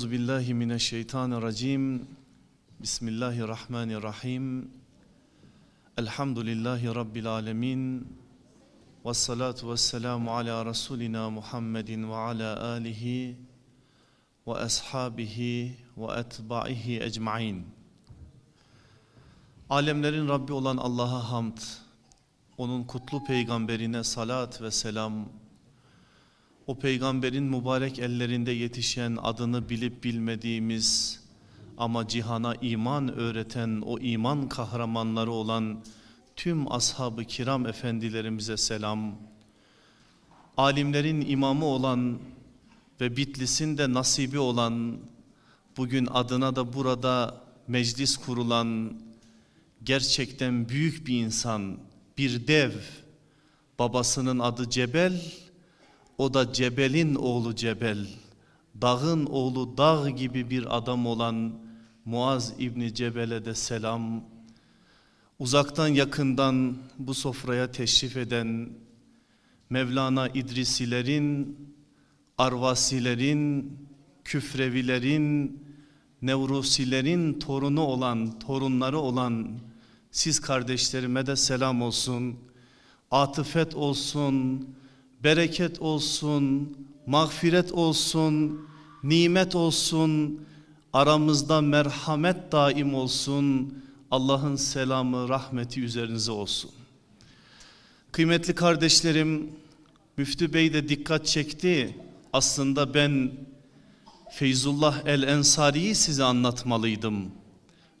Euzu billahi mineşşeytanirracim. Bismillahirrahmanirrahim. Elhamdülillahi rabbil alamin. Ves salatu vesselamu ala rasulina Muhammedin ve ala alihi ve ashabihi ve etbaihi ecmaîn. Alemlerin Rabbi olan Allah'a hamd. Onun kutlu peygamberine salat ve selam. O peygamberin mübarek ellerinde yetişen adını bilip bilmediğimiz ama cihana iman öğreten o iman kahramanları olan tüm ashab-ı kiram efendilerimize selam. Alimlerin imamı olan ve Bitlis'in de nasibi olan bugün adına da burada meclis kurulan gerçekten büyük bir insan, bir dev. Babasının adı Cebel, o da Cebel'in oğlu Cebel. Dağın oğlu dağ gibi bir adam olan Muaz İbni Cebel'e de selam. Uzaktan yakından bu sofraya teşrif eden Mevlana İdrisilerin, Arvasilerin, Küfrevilerin, Nevrusilerin torunu olan, torunları olan siz kardeşlerime de selam olsun. Atıfet olsun, bereket olsun, mağfiret olsun, nimet olsun, aramızda merhamet daim olsun. Allah'ın selamı, rahmeti üzerinize olsun. Kıymetli kardeşlerim, Müftü Bey de dikkat çekti. Aslında ben Feyzullah El Ensari'yi size anlatmalıydım.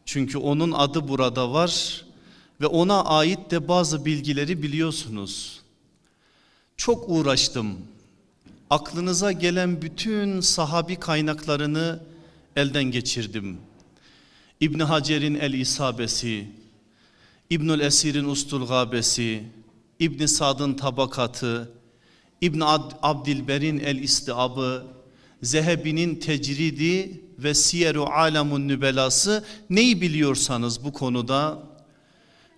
Çünkü onun adı burada var ve ona ait de bazı bilgileri biliyorsunuz. Çok uğraştım. Aklınıza gelen bütün sahabi kaynaklarını elden geçirdim. İbn Hacer'in El İsabesi, İbnül Esir'in Ustul Gabesi, İbn Sad'ın Tabakatı, İbn Abdilber'in El İstiabı, Zehebi'nin tecridi ve Siyer-u Alamun Nübelası neyi biliyorsanız bu konuda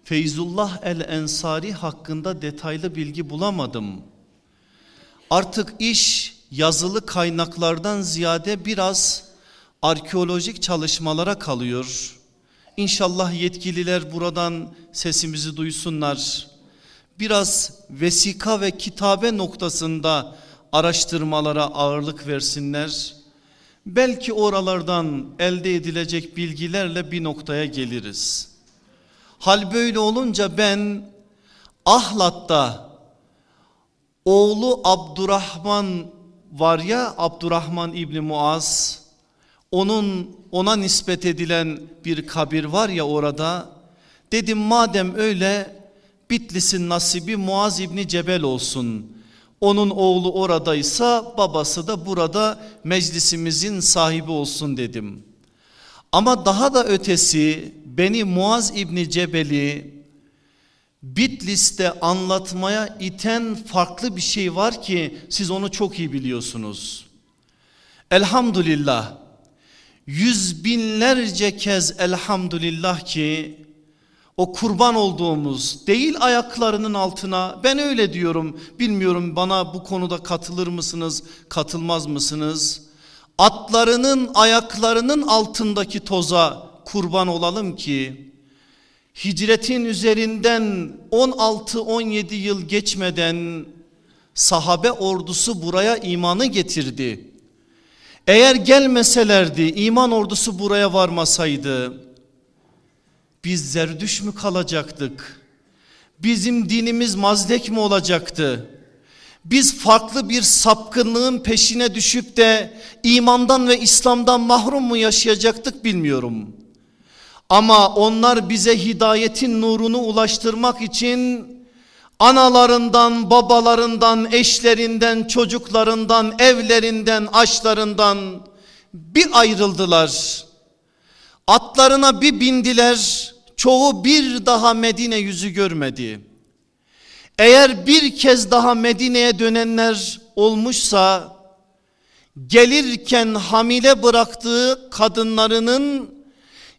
Feyzullah el Ensari hakkında detaylı bilgi bulamadım. Artık iş yazılı kaynaklardan ziyade biraz arkeolojik çalışmalara kalıyor. İnşallah yetkililer buradan sesimizi duysunlar. Biraz vesika ve kitabe noktasında araştırmalara ağırlık versinler. Belki oralardan elde edilecek bilgilerle bir noktaya geliriz. Hal böyle olunca ben Ahlat'ta oğlu Abdurrahman var ya Abdurrahman İbni Muaz onun ona nispet edilen bir kabir var ya orada dedim madem öyle Bitlis'in nasibi Muaz İbni Cebel olsun. Onun oğlu oradaysa babası da burada meclisimizin sahibi olsun dedim. Ama daha da ötesi beni Muaz İbni Cebel'i Bitlis'te anlatmaya iten farklı bir şey var ki siz onu çok iyi biliyorsunuz. Elhamdülillah yüz binlerce kez elhamdülillah ki o kurban olduğumuz değil ayaklarının altına ben öyle diyorum bilmiyorum bana bu konuda katılır mısınız katılmaz mısınız? Atlarının ayaklarının altındaki toza kurban olalım ki hicretin üzerinden 16-17 yıl geçmeden sahabe ordusu buraya imanı getirdi. Eğer gelmeselerdi iman ordusu buraya varmasaydı biz zerdüş mü kalacaktık? Bizim dinimiz mazdek mi olacaktı? Biz farklı bir sapkınlığın peşine düşüp de imandan ve İslam'dan mahrum mu yaşayacaktık bilmiyorum. Ama onlar bize hidayetin nurunu ulaştırmak için analarından, babalarından, eşlerinden, çocuklarından, evlerinden, aşlarından bir ayrıldılar. Atlarına bir bindiler. Çoğu bir daha Medine yüzü görmedi. Eğer bir kez daha Medine'ye dönenler olmuşsa gelirken hamile bıraktığı kadınlarının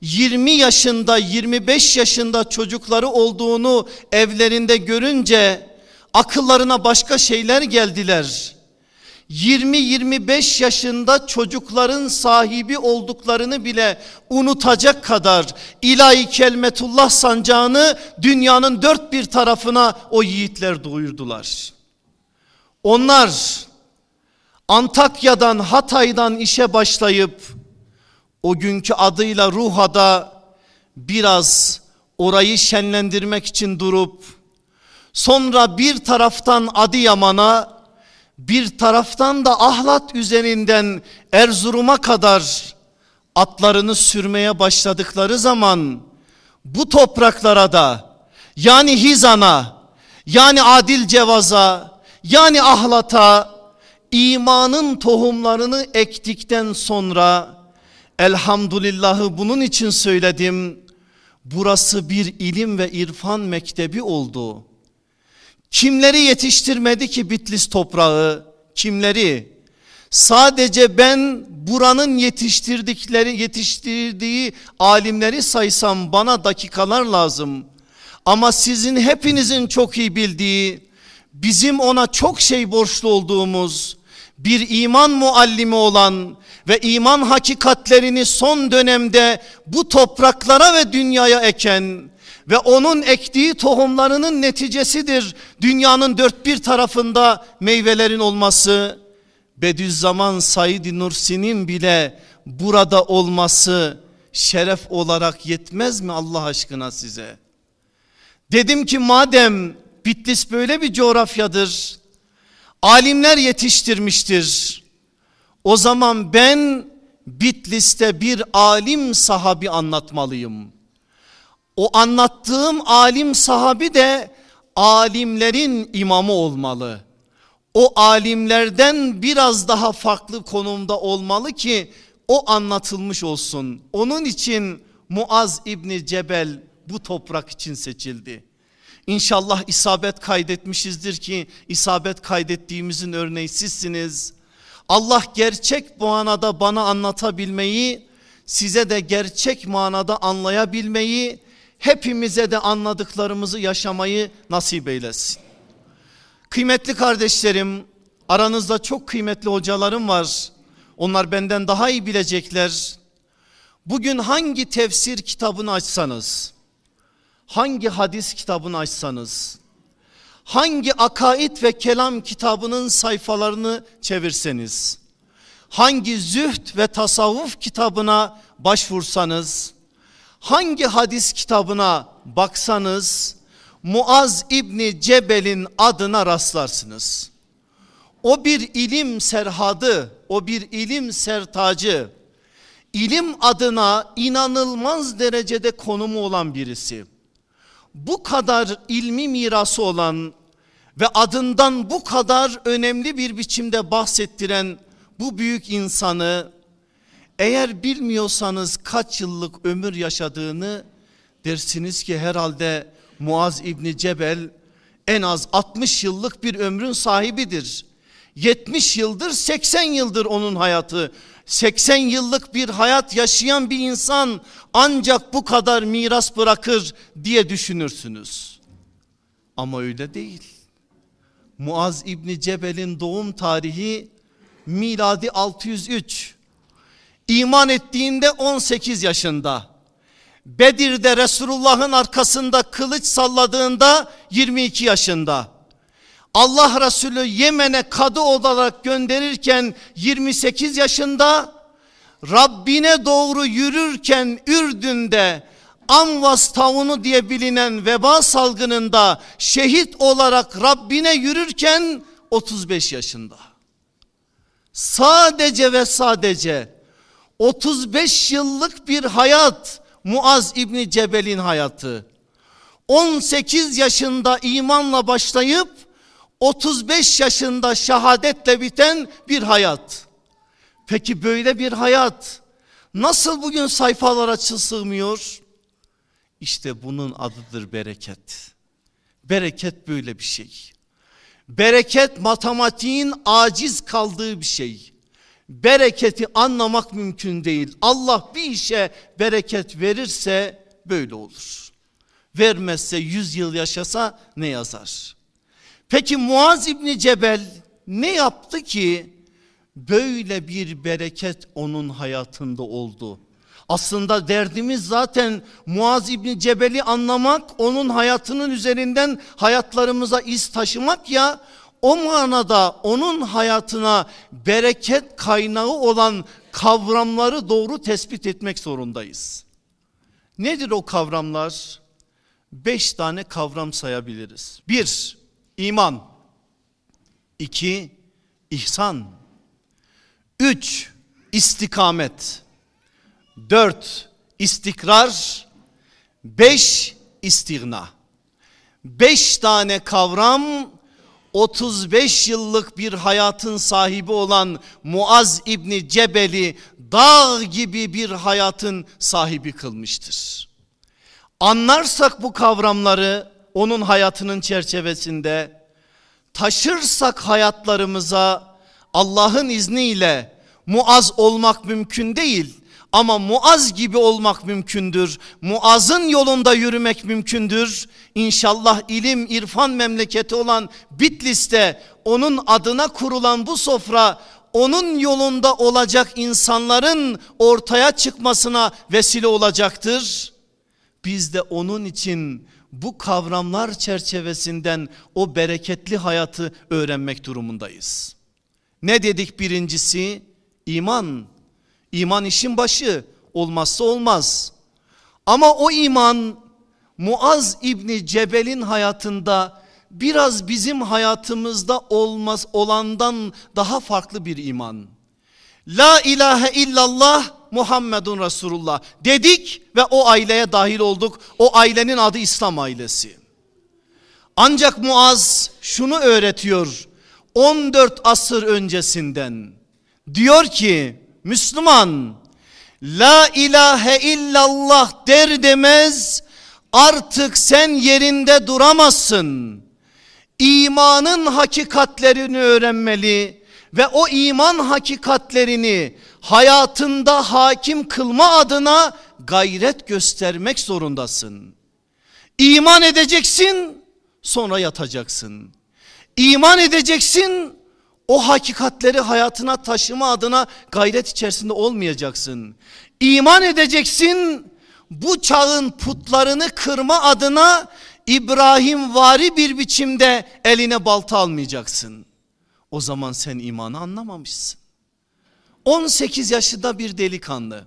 20 yaşında 25 yaşında çocukları olduğunu evlerinde görünce akıllarına başka şeyler geldiler. 20-25 yaşında çocukların sahibi olduklarını bile unutacak kadar ilahi kelmetullah sancağını dünyanın dört bir tarafına o yiğitler duyurdular. Onlar Antakya'dan Hatay'dan işe başlayıp o günkü adıyla Ruha'da biraz orayı şenlendirmek için durup sonra bir taraftan Adıyaman'a bir taraftan da Ahlat üzerinden Erzurum'a kadar atlarını sürmeye başladıkları zaman bu topraklara da yani Hizan'a yani Adil Cevaz'a yani Ahlat'a imanın tohumlarını ektikten sonra elhamdülillahı bunun için söyledim. Burası bir ilim ve irfan mektebi oldu. Kimleri yetiştirmedi ki Bitlis toprağı? Kimleri? Sadece ben buranın yetiştirdikleri yetiştirdiği alimleri saysam bana dakikalar lazım. Ama sizin hepinizin çok iyi bildiği bizim ona çok şey borçlu olduğumuz bir iman muallimi olan ve iman hakikatlerini son dönemde bu topraklara ve dünyaya eken ve onun ektiği tohumlarının neticesidir dünyanın dört bir tarafında meyvelerin olması. Bediüzzaman Said Nursi'nin bile burada olması şeref olarak yetmez mi Allah aşkına size? Dedim ki madem Bitlis böyle bir coğrafyadır. Alimler yetiştirmiştir. O zaman ben Bitlis'te bir alim sahabi anlatmalıyım. O anlattığım alim sahabi de alimlerin imamı olmalı. O alimlerden biraz daha farklı konumda olmalı ki o anlatılmış olsun. Onun için Muaz İbni Cebel bu toprak için seçildi. İnşallah isabet kaydetmişizdir ki isabet kaydettiğimizin örneği sizsiniz. Allah gerçek manada bana anlatabilmeyi, size de gerçek manada anlayabilmeyi, hepimize de anladıklarımızı yaşamayı nasip eylesin. Kıymetli kardeşlerim, aranızda çok kıymetli hocalarım var. Onlar benden daha iyi bilecekler. Bugün hangi tefsir kitabını açsanız, hangi hadis kitabını açsanız, hangi akaid ve kelam kitabının sayfalarını çevirseniz, hangi zühd ve tasavvuf kitabına başvursanız, hangi hadis kitabına baksanız, Muaz İbni Cebel'in adına rastlarsınız. O bir ilim serhadı, o bir ilim sertacı, ilim adına inanılmaz derecede konumu olan birisi bu kadar ilmi mirası olan ve adından bu kadar önemli bir biçimde bahsettiren bu büyük insanı eğer bilmiyorsanız kaç yıllık ömür yaşadığını dersiniz ki herhalde Muaz İbni Cebel en az 60 yıllık bir ömrün sahibidir. 70 yıldır 80 yıldır onun hayatı 80 yıllık bir hayat yaşayan bir insan ancak bu kadar miras bırakır diye düşünürsünüz. Ama öyle değil. Muaz İbni Cebel'in doğum tarihi miladi 603. İman ettiğinde 18 yaşında. Bedir'de Resulullah'ın arkasında kılıç salladığında 22 yaşında. Allah Resulü Yemen'e kadı olarak gönderirken 28 yaşında Rabbine doğru yürürken Ürdün'de Amvas taunu diye bilinen veba salgınında şehit olarak Rabbine yürürken 35 yaşında. Sadece ve sadece 35 yıllık bir hayat Muaz İbni Cebel'in hayatı. 18 yaşında imanla başlayıp 35 yaşında şehadetle biten bir hayat. Peki böyle bir hayat nasıl bugün sayfalara sığmıyor? İşte bunun adıdır bereket. Bereket böyle bir şey. Bereket matematiğin aciz kaldığı bir şey. Bereketi anlamak mümkün değil. Allah bir işe bereket verirse böyle olur. Vermezse yüz yıl yaşasa ne yazar? Peki Muaz İbni Cebel ne yaptı ki böyle bir bereket onun hayatında oldu? Aslında derdimiz zaten Muaz İbni Cebel'i anlamak, onun hayatının üzerinden hayatlarımıza iz taşımak ya. O manada onun hayatına bereket kaynağı olan kavramları doğru tespit etmek zorundayız. Nedir o kavramlar? Beş tane kavram sayabiliriz. Bir, iman. İki, ihsan. Üç, istikamet. Dört, istikrar. Beş, istigna. Beş tane kavram 35 yıllık bir hayatın sahibi olan Muaz İbni Cebel'i dağ gibi bir hayatın sahibi kılmıştır. Anlarsak bu kavramları onun hayatının çerçevesinde taşırsak hayatlarımıza Allah'ın izniyle Muaz olmak mümkün değil ama Muaz gibi olmak mümkündür. Muaz'ın yolunda yürümek mümkündür. İnşallah ilim irfan memleketi olan Bitlis'te onun adına kurulan bu sofra onun yolunda olacak insanların ortaya çıkmasına vesile olacaktır. Biz de onun için bu kavramlar çerçevesinden o bereketli hayatı öğrenmek durumundayız. Ne dedik birincisi? İman. İman işin başı olmazsa olmaz. Ama o iman Muaz İbni Cebel'in hayatında biraz bizim hayatımızda olmaz olandan daha farklı bir iman. La ilahe illallah Muhammedun Resulullah dedik ve o aileye dahil olduk. O ailenin adı İslam ailesi. Ancak Muaz şunu öğretiyor 14 asır öncesinden. Diyor ki Müslüman la ilahe illallah der demez artık sen yerinde duramazsın. İmanın hakikatlerini öğrenmeli ve o iman hakikatlerini hayatında hakim kılma adına gayret göstermek zorundasın. İman edeceksin sonra yatacaksın. İman edeceksin o hakikatleri hayatına taşıma adına gayret içerisinde olmayacaksın. İman edeceksin bu çağın putlarını kırma adına İbrahim vari bir biçimde eline balta almayacaksın. O zaman sen imanı anlamamışsın. 18 yaşında bir delikanlı.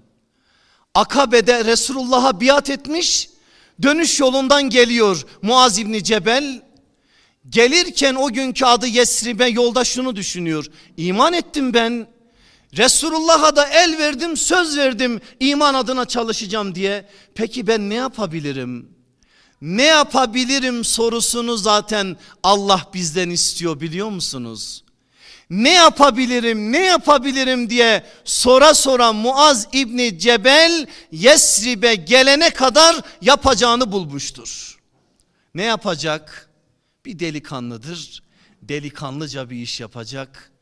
Akabe'de Resulullah'a biat etmiş. Dönüş yolundan geliyor Muaz İbni Cebel. Gelirken o günkü adı Yesrib'e yolda şunu düşünüyor. İman ettim ben. Resulullah'a da el verdim söz verdim iman adına çalışacağım diye. Peki ben ne yapabilirim? Ne yapabilirim sorusunu zaten Allah bizden istiyor biliyor musunuz? Ne yapabilirim ne yapabilirim diye sora sora Muaz İbni Cebel Yesrib'e gelene kadar yapacağını bulmuştur. Ne yapacak? Bir delikanlıdır. Delikanlıca bir iş yapacak.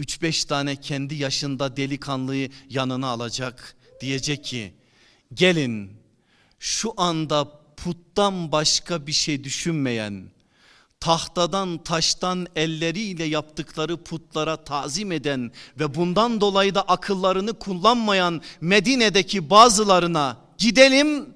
3-5 tane kendi yaşında delikanlıyı yanına alacak. Diyecek ki gelin şu anda puttan başka bir şey düşünmeyen tahtadan taştan elleriyle yaptıkları putlara tazim eden ve bundan dolayı da akıllarını kullanmayan Medine'deki bazılarına gidelim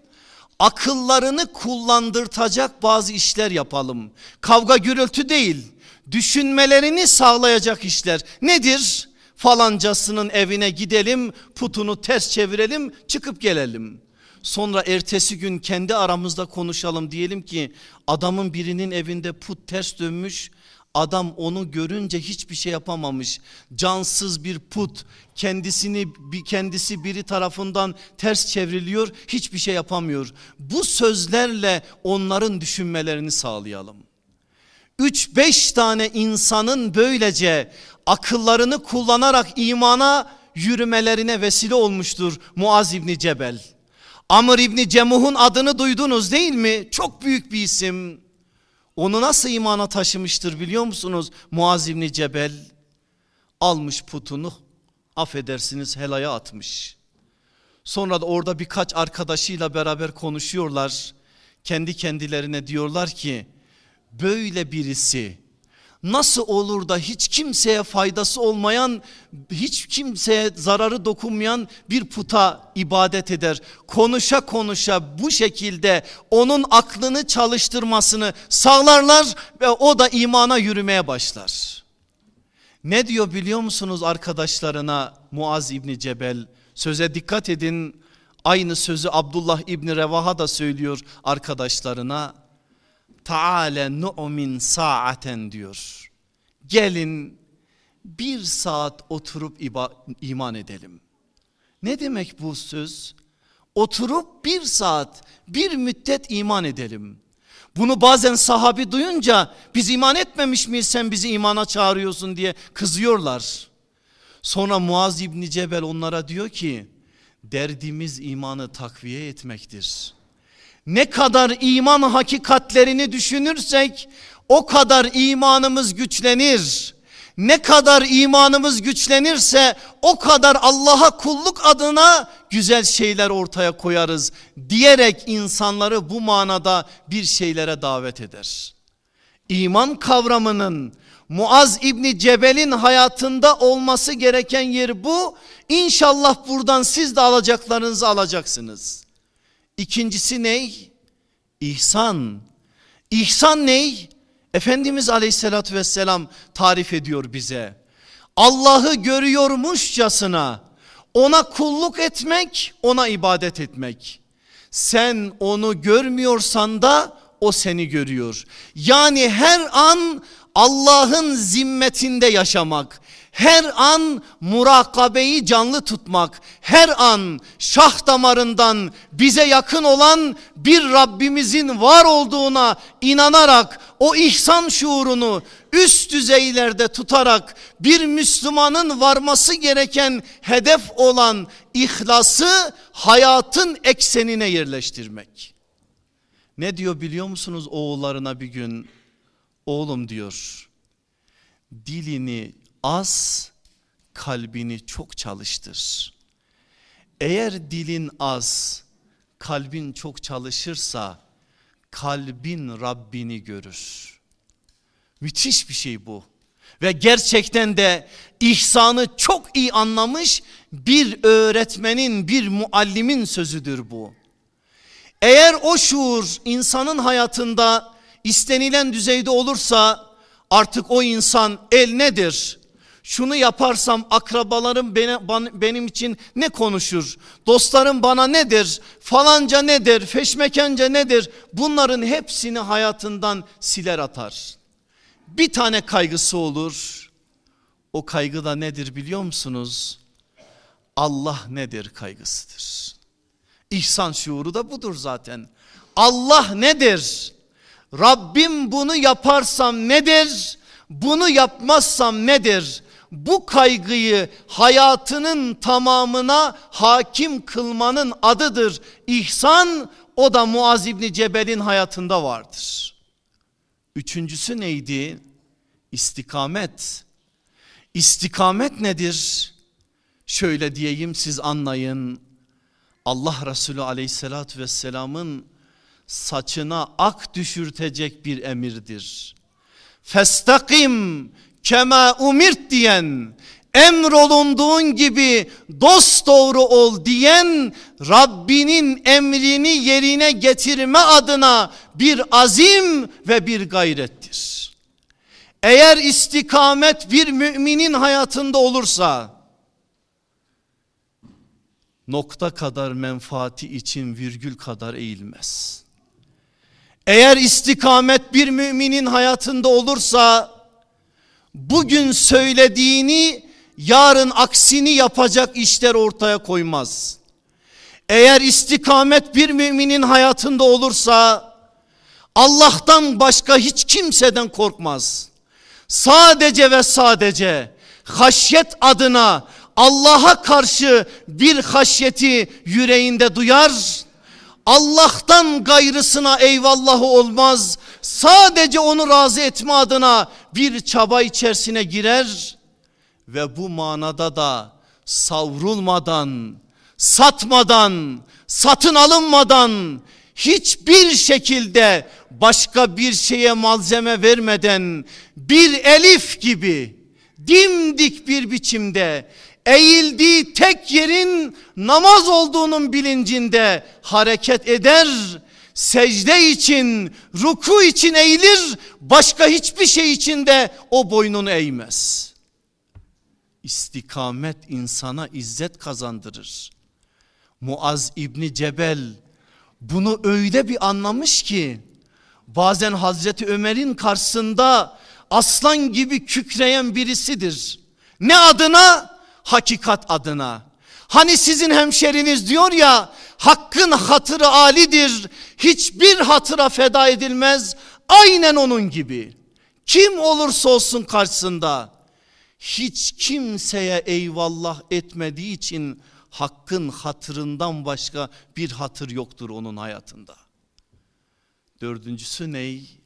akıllarını kullandırtacak bazı işler yapalım. Kavga gürültü değil düşünmelerini sağlayacak işler nedir? Falancasının evine gidelim putunu ters çevirelim çıkıp gelelim. Sonra ertesi gün kendi aramızda konuşalım diyelim ki adamın birinin evinde put ters dönmüş. Adam onu görünce hiçbir şey yapamamış. Cansız bir put kendisini kendisi biri tarafından ters çevriliyor, hiçbir şey yapamıyor. Bu sözlerle onların düşünmelerini sağlayalım. 3-5 tane insanın böylece akıllarını kullanarak imana yürümelerine vesile olmuştur Muaz İbni Cebel. Amr İbni Cemuh'un adını duydunuz değil mi? Çok büyük bir isim. Onu nasıl imana taşımıştır biliyor musunuz? Muaz İbni Cebel almış putunu affedersiniz helaya atmış. Sonra da orada birkaç arkadaşıyla beraber konuşuyorlar. Kendi kendilerine diyorlar ki böyle birisi Nasıl olur da hiç kimseye faydası olmayan, hiç kimseye zararı dokunmayan bir puta ibadet eder. Konuşa konuşa bu şekilde onun aklını çalıştırmasını sağlarlar ve o da imana yürümeye başlar. Ne diyor biliyor musunuz arkadaşlarına Muaz İbni Cebel? Söze dikkat edin. Aynı sözü Abdullah İbni Revaha da söylüyor arkadaşlarına. Taale nu'min saaten diyor. Gelin bir saat oturup iman edelim. Ne demek bu söz? Oturup bir saat bir müddet iman edelim. Bunu bazen sahabi duyunca biz iman etmemiş miyiz sen bizi imana çağırıyorsun diye kızıyorlar. Sonra Muaz İbni Cebel onlara diyor ki derdimiz imanı takviye etmektir. Ne kadar iman hakikatlerini düşünürsek o kadar imanımız güçlenir. Ne kadar imanımız güçlenirse o kadar Allah'a kulluk adına güzel şeyler ortaya koyarız diyerek insanları bu manada bir şeylere davet eder. İman kavramının Muaz İbni Cebel'in hayatında olması gereken yer bu. İnşallah buradan siz de alacaklarınızı alacaksınız. İkincisi ney? İhsan. İhsan ney? Efendimiz aleyhissalatü vesselam tarif ediyor bize. Allah'ı görüyormuşçasına ona kulluk etmek, ona ibadet etmek. Sen onu görmüyorsan da o seni görüyor. Yani her an Allah'ın zimmetinde yaşamak, her an murakabeyi canlı tutmak, her an şah damarından bize yakın olan bir Rabbimizin var olduğuna inanarak o ihsan şuurunu üst düzeylerde tutarak bir Müslümanın varması gereken hedef olan ihlası hayatın eksenine yerleştirmek. Ne diyor biliyor musunuz oğullarına bir gün? Oğlum diyor dilini az kalbini çok çalıştır. Eğer dilin az kalbin çok çalışırsa kalbin Rabbini görür. Müthiş bir şey bu. Ve gerçekten de ihsanı çok iyi anlamış bir öğretmenin bir muallimin sözüdür bu. Eğer o şuur insanın hayatında istenilen düzeyde olursa artık o insan el nedir? Şunu yaparsam akrabalarım benim için ne konuşur? Dostlarım bana nedir? Falanca nedir? Feşmekence nedir? Bunların hepsini hayatından siler atar. Bir tane kaygısı olur. O kaygı da nedir biliyor musunuz? Allah nedir kaygısıdır. İhsan şuuru da budur zaten. Allah nedir? Rabbim bunu yaparsam nedir? Bunu yapmazsam nedir? Bu kaygıyı hayatının tamamına hakim kılmanın adıdır. İhsan o da Muaz İbni Cebel'in hayatında vardır. Üçüncüsü neydi? İstikamet. İstikamet nedir? Şöyle diyeyim siz anlayın. Allah Resulü aleyhissalatü vesselamın saçına ak düşürtecek bir emirdir. Festakim kema umirt diyen emrolunduğun gibi dost doğru ol diyen Rabbinin emrini yerine getirme adına bir azim ve bir gayrettir. Eğer istikamet bir müminin hayatında olursa nokta kadar menfaati için virgül kadar eğilmez. Eğer istikamet bir müminin hayatında olursa bugün söylediğini yarın aksini yapacak işler ortaya koymaz. Eğer istikamet bir müminin hayatında olursa Allah'tan başka hiç kimseden korkmaz. Sadece ve sadece haşyet adına Allah'a karşı bir haşyeti yüreğinde duyar Allah'tan gayrısına eyvallahı olmaz. Sadece onu razı etme adına bir çaba içerisine girer ve bu manada da savrulmadan, satmadan, satın alınmadan hiçbir şekilde başka bir şeye malzeme vermeden bir elif gibi dimdik bir biçimde eğildiği tek yerin namaz olduğunun bilincinde hareket eder. Secde için, ruku için eğilir, başka hiçbir şey için de o boynunu eğmez. İstikamet insana izzet kazandırır. Muaz İbni Cebel bunu öyle bir anlamış ki bazen Hazreti Ömer'in karşısında aslan gibi kükreyen birisidir. Ne adına? Hakikat adına. Hani sizin hemşeriniz diyor ya hakkın hatırı alidir. Hiçbir hatıra feda edilmez. Aynen onun gibi. Kim olursa olsun karşısında hiç kimseye eyvallah etmediği için hakkın hatırından başka bir hatır yoktur onun hayatında. Dördüncüsü ney?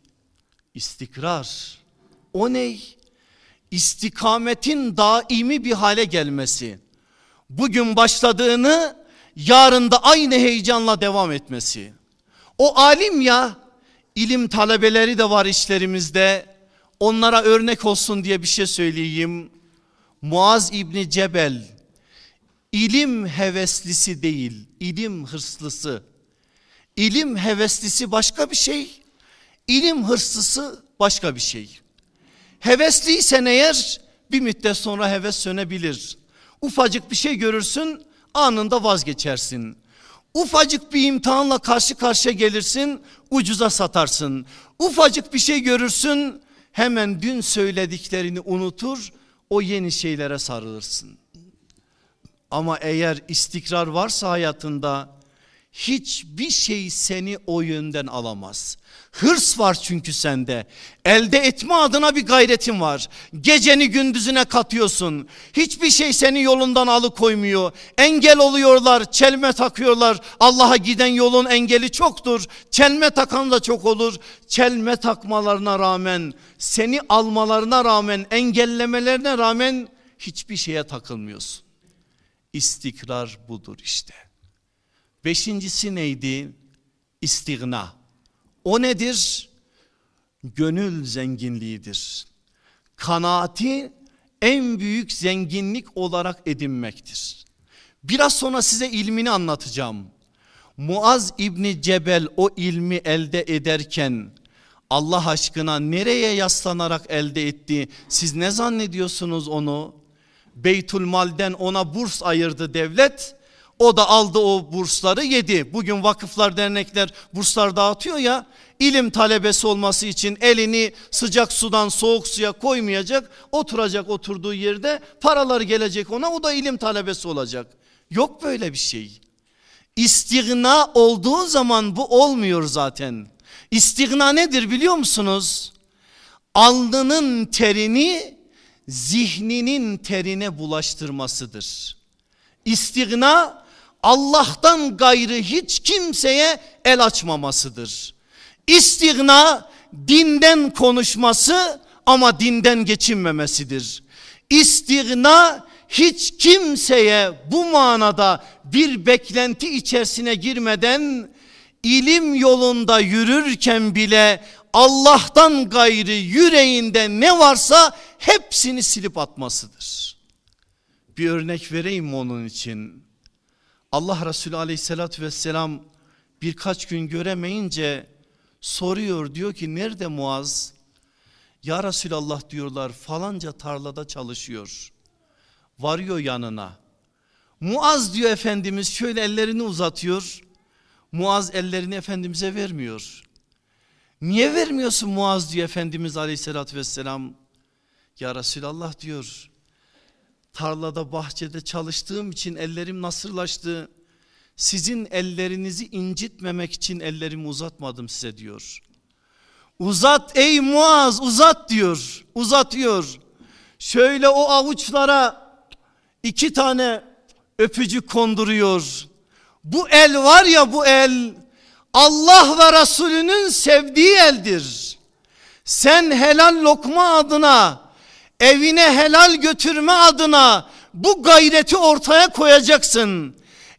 İstikrar. O ney? İstikametin daimi bir hale gelmesi. Bugün başladığını yarın da aynı heyecanla devam etmesi. O alim ya ilim talebeleri de var işlerimizde. Onlara örnek olsun diye bir şey söyleyeyim. Muaz İbni Cebel ilim heveslisi değil, ilim hırslısı. İlim heveslisi başka bir şey, ilim hırslısı başka bir şey. Hevesliysen eğer bir müddet sonra heves sönebilir. Ufacık bir şey görürsün anında vazgeçersin. Ufacık bir imtihanla karşı karşıya gelirsin ucuza satarsın. Ufacık bir şey görürsün hemen dün söylediklerini unutur o yeni şeylere sarılırsın. Ama eğer istikrar varsa hayatında hiçbir şey seni o yönden alamaz. Hırs var çünkü sende. Elde etme adına bir gayretin var. Geceni gündüzüne katıyorsun. Hiçbir şey seni yolundan alıkoymuyor. Engel oluyorlar, çelme takıyorlar. Allah'a giden yolun engeli çoktur. Çelme takan da çok olur. Çelme takmalarına rağmen, seni almalarına rağmen, engellemelerine rağmen hiçbir şeye takılmıyorsun. İstikrar budur işte. Beşincisi neydi? İstigna. O nedir? Gönül zenginliğidir. Kanaati en büyük zenginlik olarak edinmektir. Biraz sonra size ilmini anlatacağım. Muaz İbni Cebel o ilmi elde ederken Allah aşkına nereye yaslanarak elde etti? Siz ne zannediyorsunuz onu? Beytül Mal'den ona burs ayırdı devlet. O da aldı o bursları yedi. Bugün vakıflar dernekler burslar dağıtıyor ya. İlim talebesi olması için elini sıcak sudan soğuk suya koymayacak. Oturacak oturduğu yerde paralar gelecek ona o da ilim talebesi olacak. Yok böyle bir şey. İstigna olduğu zaman bu olmuyor zaten. İstigna nedir biliyor musunuz? Alnının terini zihninin terine bulaştırmasıdır. İstigna Allah'tan gayrı hiç kimseye el açmamasıdır. İstigna dinden konuşması ama dinden geçinmemesidir. İstigna hiç kimseye bu manada bir beklenti içerisine girmeden ilim yolunda yürürken bile Allah'tan gayrı yüreğinde ne varsa hepsini silip atmasıdır. Bir örnek vereyim onun için? Allah Resulü aleyhissalatü vesselam birkaç gün göremeyince soruyor diyor ki nerede Muaz? Ya Resulallah diyorlar falanca tarlada çalışıyor. Varıyor yanına. Muaz diyor Efendimiz şöyle ellerini uzatıyor. Muaz ellerini Efendimiz'e vermiyor. Niye vermiyorsun Muaz diyor Efendimiz aleyhissalatü vesselam. Ya Resulallah diyor tarlada bahçede çalıştığım için ellerim nasırlaştı. Sizin ellerinizi incitmemek için ellerimi uzatmadım size diyor. Uzat ey Muaz uzat diyor uzatıyor. Şöyle o avuçlara iki tane öpücük konduruyor. Bu el var ya bu el Allah ve Resulünün sevdiği eldir. Sen helal lokma adına evine helal götürme adına bu gayreti ortaya koyacaksın.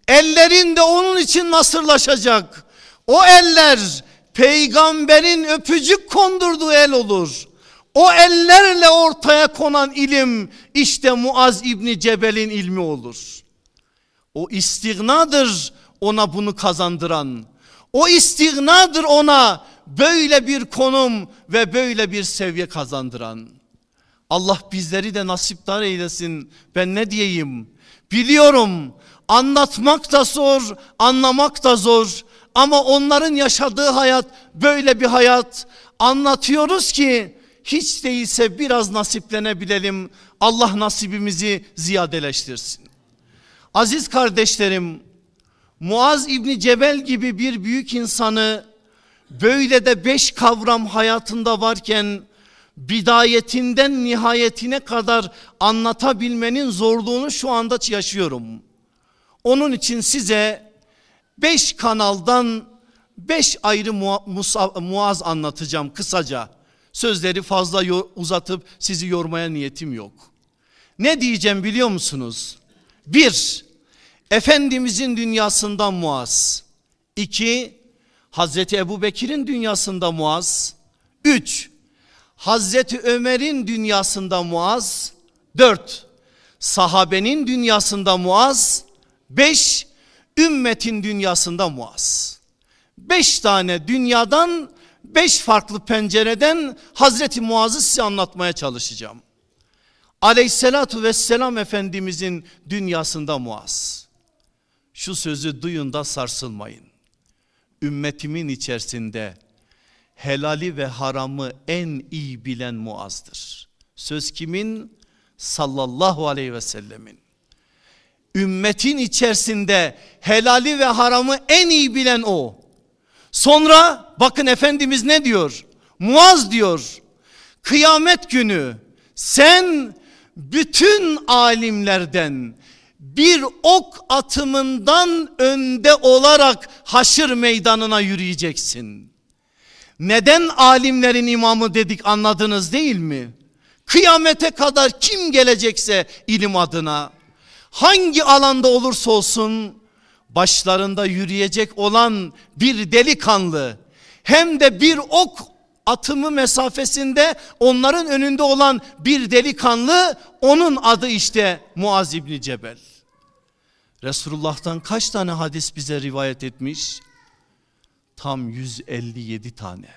Ellerin de onun için nasırlaşacak. O eller peygamberin öpücük kondurduğu el olur. O ellerle ortaya konan ilim işte Muaz İbni Cebel'in ilmi olur. O istignadır ona bunu kazandıran. O istignadır ona böyle bir konum ve böyle bir seviye kazandıran. Allah bizleri de nasiptar eylesin. Ben ne diyeyim? Biliyorum anlatmak da zor, anlamak da zor. Ama onların yaşadığı hayat böyle bir hayat. Anlatıyoruz ki hiç değilse biraz nasiplenebilelim. Allah nasibimizi ziyadeleştirsin. Aziz kardeşlerim, Muaz İbni Cebel gibi bir büyük insanı böyle de beş kavram hayatında varken bidayetinden nihayetine kadar anlatabilmenin zorluğunu şu anda yaşıyorum. Onun için size beş kanaldan beş ayrı muaz anlatacağım kısaca. Sözleri fazla uzatıp sizi yormaya niyetim yok. Ne diyeceğim biliyor musunuz? Bir, Efendimizin dünyasında Muaz. İki, Hazreti Ebu Bekir'in dünyasında Muaz. Üç, Hazreti Ömer'in dünyasında Muaz. Dört, sahabenin dünyasında Muaz. Beş, ümmetin dünyasında Muaz. Beş tane dünyadan beş farklı pencereden Hazreti Muaz'ı size anlatmaya çalışacağım. Aleyhissalatu vesselam Efendimizin dünyasında Muaz. Şu sözü duyun da sarsılmayın. Ümmetimin içerisinde helali ve haramı en iyi bilen Muaz'dır. Söz kimin? Sallallahu aleyhi ve sellemin. Ümmetin içerisinde helali ve haramı en iyi bilen o. Sonra bakın Efendimiz ne diyor? Muaz diyor. Kıyamet günü sen bütün alimlerden bir ok atımından önde olarak haşır meydanına yürüyeceksin. Neden alimlerin imamı dedik anladınız değil mi? Kıyamete kadar kim gelecekse ilim adına hangi alanda olursa olsun başlarında yürüyecek olan bir delikanlı hem de bir ok atımı mesafesinde onların önünde olan bir delikanlı onun adı işte Muaz İbni Cebel. Resulullah'tan kaç tane hadis bize rivayet etmiş? Tam 157 tane.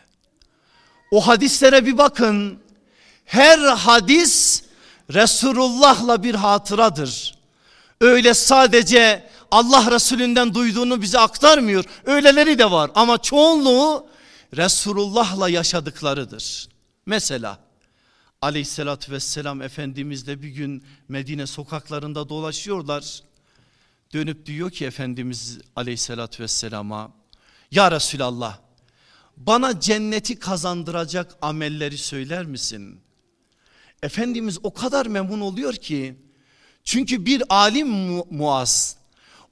O hadislere bir bakın. Her hadis Resulullah'la bir hatıradır. Öyle sadece Allah Resulünden duyduğunu bize aktarmıyor. Öyleleri de var ama çoğunluğu Resulullah'la yaşadıklarıdır. Mesela aleyhissalatü vesselam Efendimizle bir gün Medine sokaklarında dolaşıyorlar. Dönüp diyor ki Efendimiz aleyhissalatü vesselama ya Resulallah bana cenneti kazandıracak amelleri söyler misin? Efendimiz o kadar memnun oluyor ki çünkü bir alim mu muaz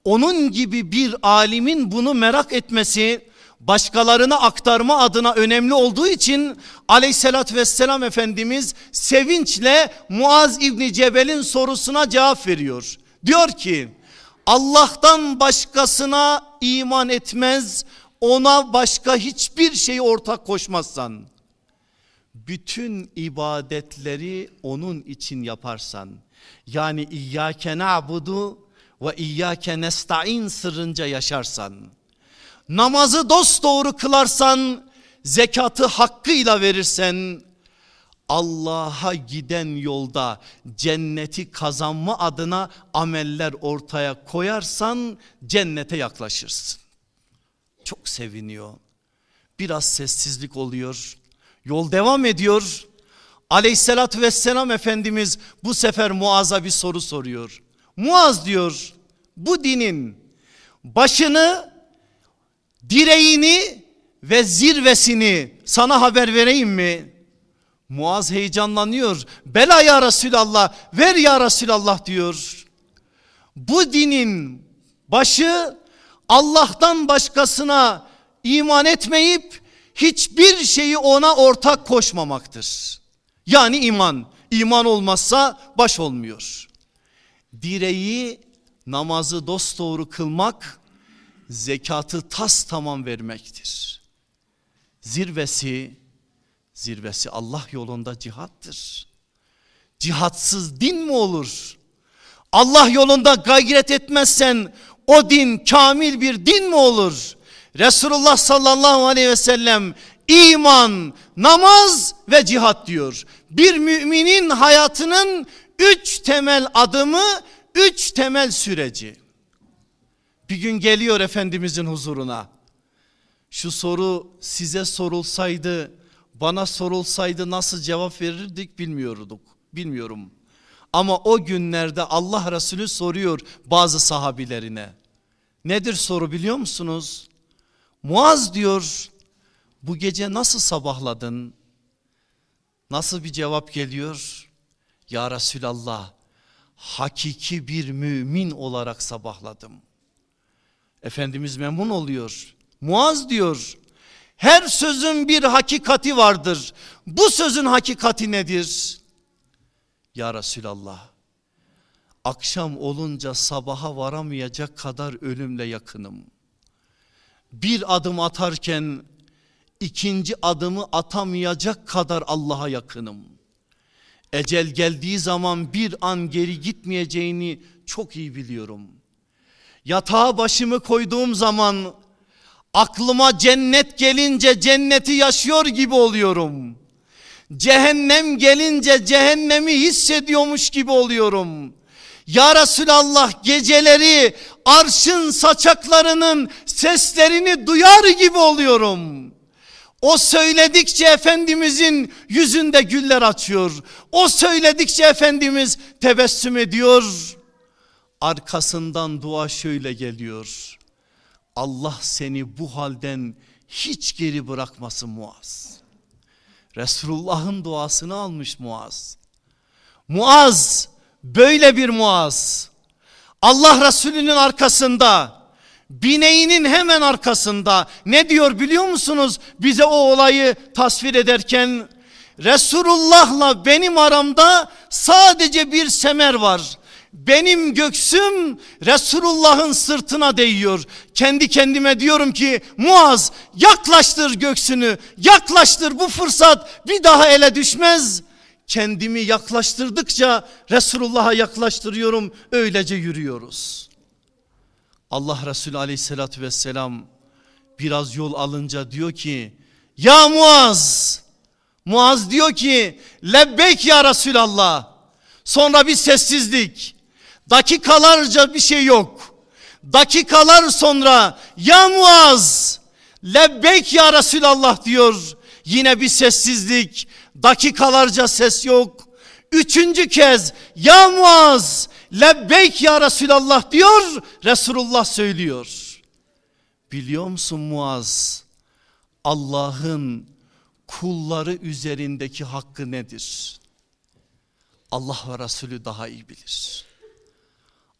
onun gibi bir alimin bunu merak etmesi başkalarına aktarma adına önemli olduğu için aleyhissalatü vesselam Efendimiz sevinçle Muaz İbni Cebel'in sorusuna cevap veriyor. Diyor ki Allah'tan başkasına iman etmez ona başka hiçbir şeyi ortak koşmazsan bütün ibadetleri onun için yaparsan yani İyyâke na'budu ve İyyâke nesta'in sırrınca yaşarsan namazı dosdoğru kılarsan zekatı hakkıyla verirsen Allah'a giden yolda cenneti kazanma adına ameller ortaya koyarsan cennete yaklaşırsın. Çok seviniyor. Biraz sessizlik oluyor. Yol devam ediyor. Aleyhissalatü vesselam Efendimiz bu sefer Muaz'a bir soru soruyor. Muaz diyor bu dinin başını direğini ve zirvesini sana haber vereyim mi? Muaz heyecanlanıyor. Bela ya Resulallah ver ya Resulallah diyor. Bu dinin başı Allah'tan başkasına iman etmeyip hiçbir şeyi ona ortak koşmamaktır. Yani iman. İman olmazsa baş olmuyor. Direği namazı dosdoğru kılmak zekatı tas tamam vermektir. Zirvesi, zirvesi Allah yolunda cihattır. Cihatsız din mi olur? Allah yolunda gayret etmezsen o din kamil bir din mi olur? Resulullah sallallahu aleyhi ve sellem iman, namaz ve cihat diyor. Bir müminin hayatının üç temel adımı, üç temel süreci. Bir gün geliyor Efendimizin huzuruna. Şu soru size sorulsaydı, bana sorulsaydı nasıl cevap verirdik bilmiyorduk. Bilmiyorum. Ama o günlerde Allah Resulü soruyor bazı sahabilerine. Nedir soru biliyor musunuz? Muaz diyor bu gece nasıl sabahladın? Nasıl bir cevap geliyor? Ya Resulallah hakiki bir mümin olarak sabahladım. Efendimiz memnun oluyor. Muaz diyor her sözün bir hakikati vardır. Bu sözün hakikati nedir? Ya Resulallah akşam olunca sabaha varamayacak kadar ölümle yakınım. Bir adım atarken ikinci adımı atamayacak kadar Allah'a yakınım. Ecel geldiği zaman bir an geri gitmeyeceğini çok iyi biliyorum. Yatağa başımı koyduğum zaman aklıma cennet gelince cenneti yaşıyor gibi oluyorum. Cehennem gelince cehennemi hissediyormuş gibi oluyorum. Ya Resulallah geceleri arşın saçaklarının seslerini duyar gibi oluyorum. O söyledikçe Efendimizin yüzünde güller açıyor. O söyledikçe Efendimiz tebessüm ediyor. Arkasından dua şöyle geliyor. Allah seni bu halden hiç geri bırakmasın Muaz. Resulullah'ın duasını almış Muaz. Muaz böyle bir Muaz. Allah Resulü'nün arkasında bineğinin hemen arkasında ne diyor biliyor musunuz bize o olayı tasvir ederken Resulullah'la benim aramda sadece bir semer var. Benim göksüm Resulullah'ın sırtına değiyor. Kendi kendime diyorum ki Muaz yaklaştır göksünü yaklaştır bu fırsat bir daha ele düşmez. Kendimi yaklaştırdıkça Resulullah'a yaklaştırıyorum öylece yürüyoruz. Allah Resulü aleyhissalatü vesselam biraz yol alınca diyor ki ya Muaz Muaz diyor ki lebbek ya Resulallah. Sonra bir sessizlik dakikalarca bir şey yok. Dakikalar sonra ya Muaz lebbek ya Resulallah diyor. Yine bir sessizlik dakikalarca ses yok üçüncü kez ya Muaz lebbeyk ya Resulallah diyor Resulullah söylüyor. Biliyor musun Muaz Allah'ın kulları üzerindeki hakkı nedir? Allah ve Resulü daha iyi bilir.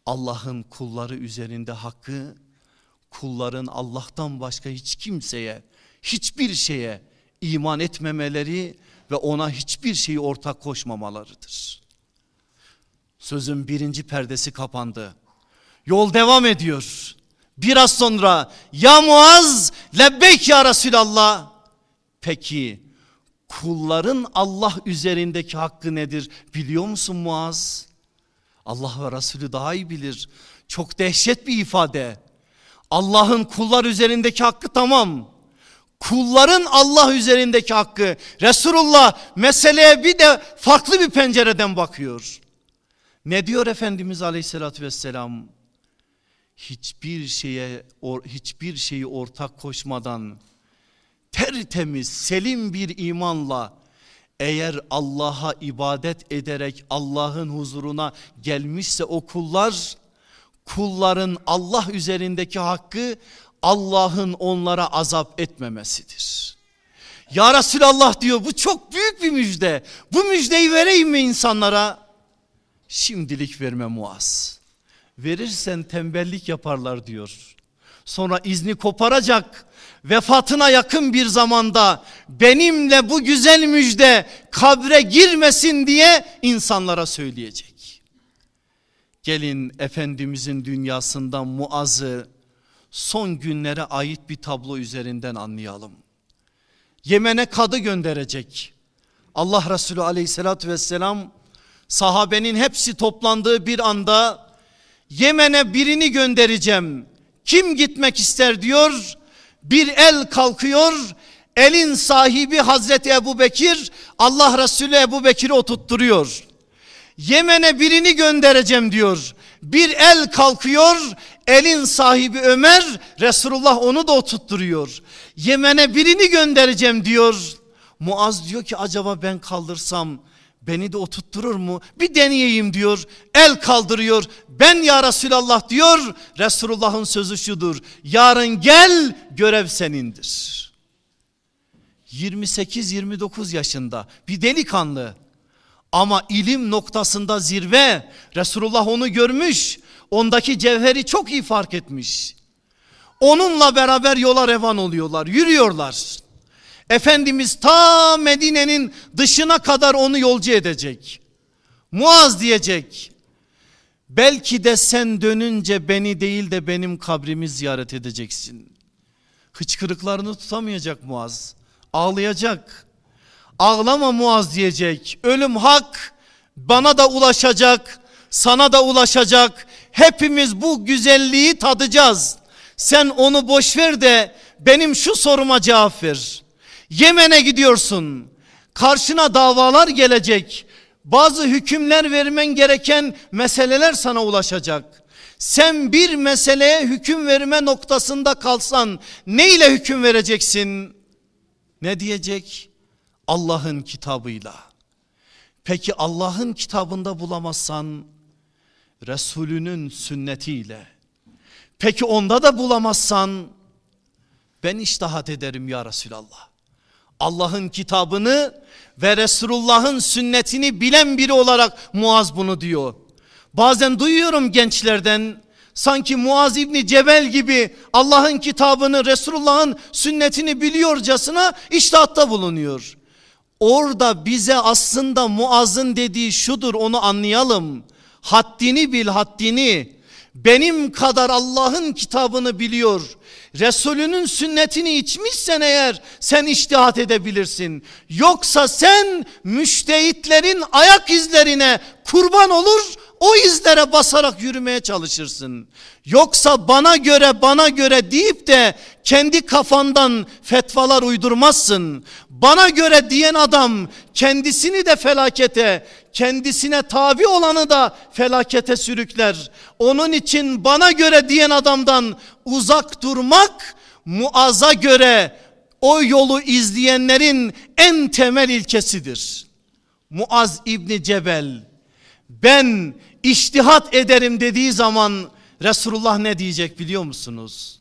Allah'ın kulları üzerinde hakkı kulların Allah'tan başka hiç kimseye hiçbir şeye iman etmemeleri ve ona hiçbir şeyi ortak koşmamalarıdır. Sözün birinci perdesi kapandı. Yol devam ediyor. Biraz sonra ya Muaz lebbeyk ya Resulallah. Peki kulların Allah üzerindeki hakkı nedir biliyor musun Muaz? Allah ve Resulü daha iyi bilir. Çok dehşet bir ifade. Allah'ın kullar üzerindeki hakkı tamam. Kulların Allah üzerindeki hakkı. Resulullah meseleye bir de farklı bir pencereden bakıyor. Ne diyor Efendimiz Aleyhisselatü Vesselam? Hiçbir şeye hiçbir şeyi ortak koşmadan tertemiz selim bir imanla eğer Allah'a ibadet ederek Allah'ın huzuruna gelmişse o kullar kulların Allah üzerindeki hakkı Allah'ın onlara azap etmemesidir. Ya Resulallah diyor bu çok büyük bir müjde. Bu müjdeyi vereyim mi insanlara? Şimdilik verme Muaz. Verirsen tembellik yaparlar diyor. Sonra izni koparacak. Vefatına yakın bir zamanda benimle bu güzel müjde kabre girmesin diye insanlara söyleyecek. Gelin Efendimizin dünyasından Muaz'ı son günlere ait bir tablo üzerinden anlayalım. Yemen'e kadı gönderecek. Allah Resulü aleyhissalatü vesselam sahabenin hepsi toplandığı bir anda Yemen'e birini göndereceğim. Kim gitmek ister diyor. Bir el kalkıyor. Elin sahibi Hazreti Ebu Bekir Allah Resulü Ebu Bekir'i oturtturuyor. Yemen'e birini göndereceğim diyor. Bir el kalkıyor. Elin sahibi Ömer Resulullah onu da oturtturuyor. Yemen'e birini göndereceğim diyor. Muaz diyor ki acaba ben kaldırsam beni de oturtturur mu? Bir deneyeyim diyor. El kaldırıyor. Ben ya Resulallah diyor. Resulullah'ın sözü şudur. Yarın gel görev senindir. 28-29 yaşında bir delikanlı ama ilim noktasında zirve. Resulullah onu görmüş. Ondaki cevheri çok iyi fark etmiş. Onunla beraber yola revan oluyorlar, yürüyorlar. Efendimiz ta Medine'nin dışına kadar onu yolcu edecek. Muaz diyecek. Belki de sen dönünce beni değil de benim kabrimi ziyaret edeceksin. Hıçkırıklarını tutamayacak Muaz. Ağlayacak. Ağlama Muaz diyecek. Ölüm hak bana da ulaşacak. Sana da ulaşacak. Hepimiz bu güzelliği tadacağız. Sen onu boş ver de benim şu soruma cevap ver. Yemen'e gidiyorsun. Karşına davalar gelecek. Bazı hükümler vermen gereken meseleler sana ulaşacak. Sen bir meseleye hüküm verme noktasında kalsan ne ile hüküm vereceksin? Ne diyecek? Allah'ın kitabıyla. Peki Allah'ın kitabında bulamazsan Resulünün sünnetiyle. Peki onda da bulamazsan ben iştahat ederim ya Resulallah. Allah'ın kitabını ve Resulullah'ın sünnetini bilen biri olarak Muaz bunu diyor. Bazen duyuyorum gençlerden sanki Muaz İbni Cebel gibi Allah'ın kitabını Resulullah'ın sünnetini biliyorcasına iştahatta bulunuyor. Orada bize aslında Muaz'ın dediği şudur onu anlayalım. Haddini bil haddini. Benim kadar Allah'ın kitabını biliyor. Resulünün sünnetini içmişsen eğer sen iştihat edebilirsin. Yoksa sen müştehitlerin ayak izlerine kurban olur o izlere basarak yürümeye çalışırsın. Yoksa bana göre bana göre deyip de kendi kafandan fetvalar uydurmazsın. Bana göre diyen adam kendisini de felakete, kendisine tabi olanı da felakete sürükler. Onun için bana göre diyen adamdan uzak durmak Muaz'a göre o yolu izleyenlerin en temel ilkesidir. Muaz İbni Cebel ben iştihat ederim dediği zaman Resulullah ne diyecek biliyor musunuz?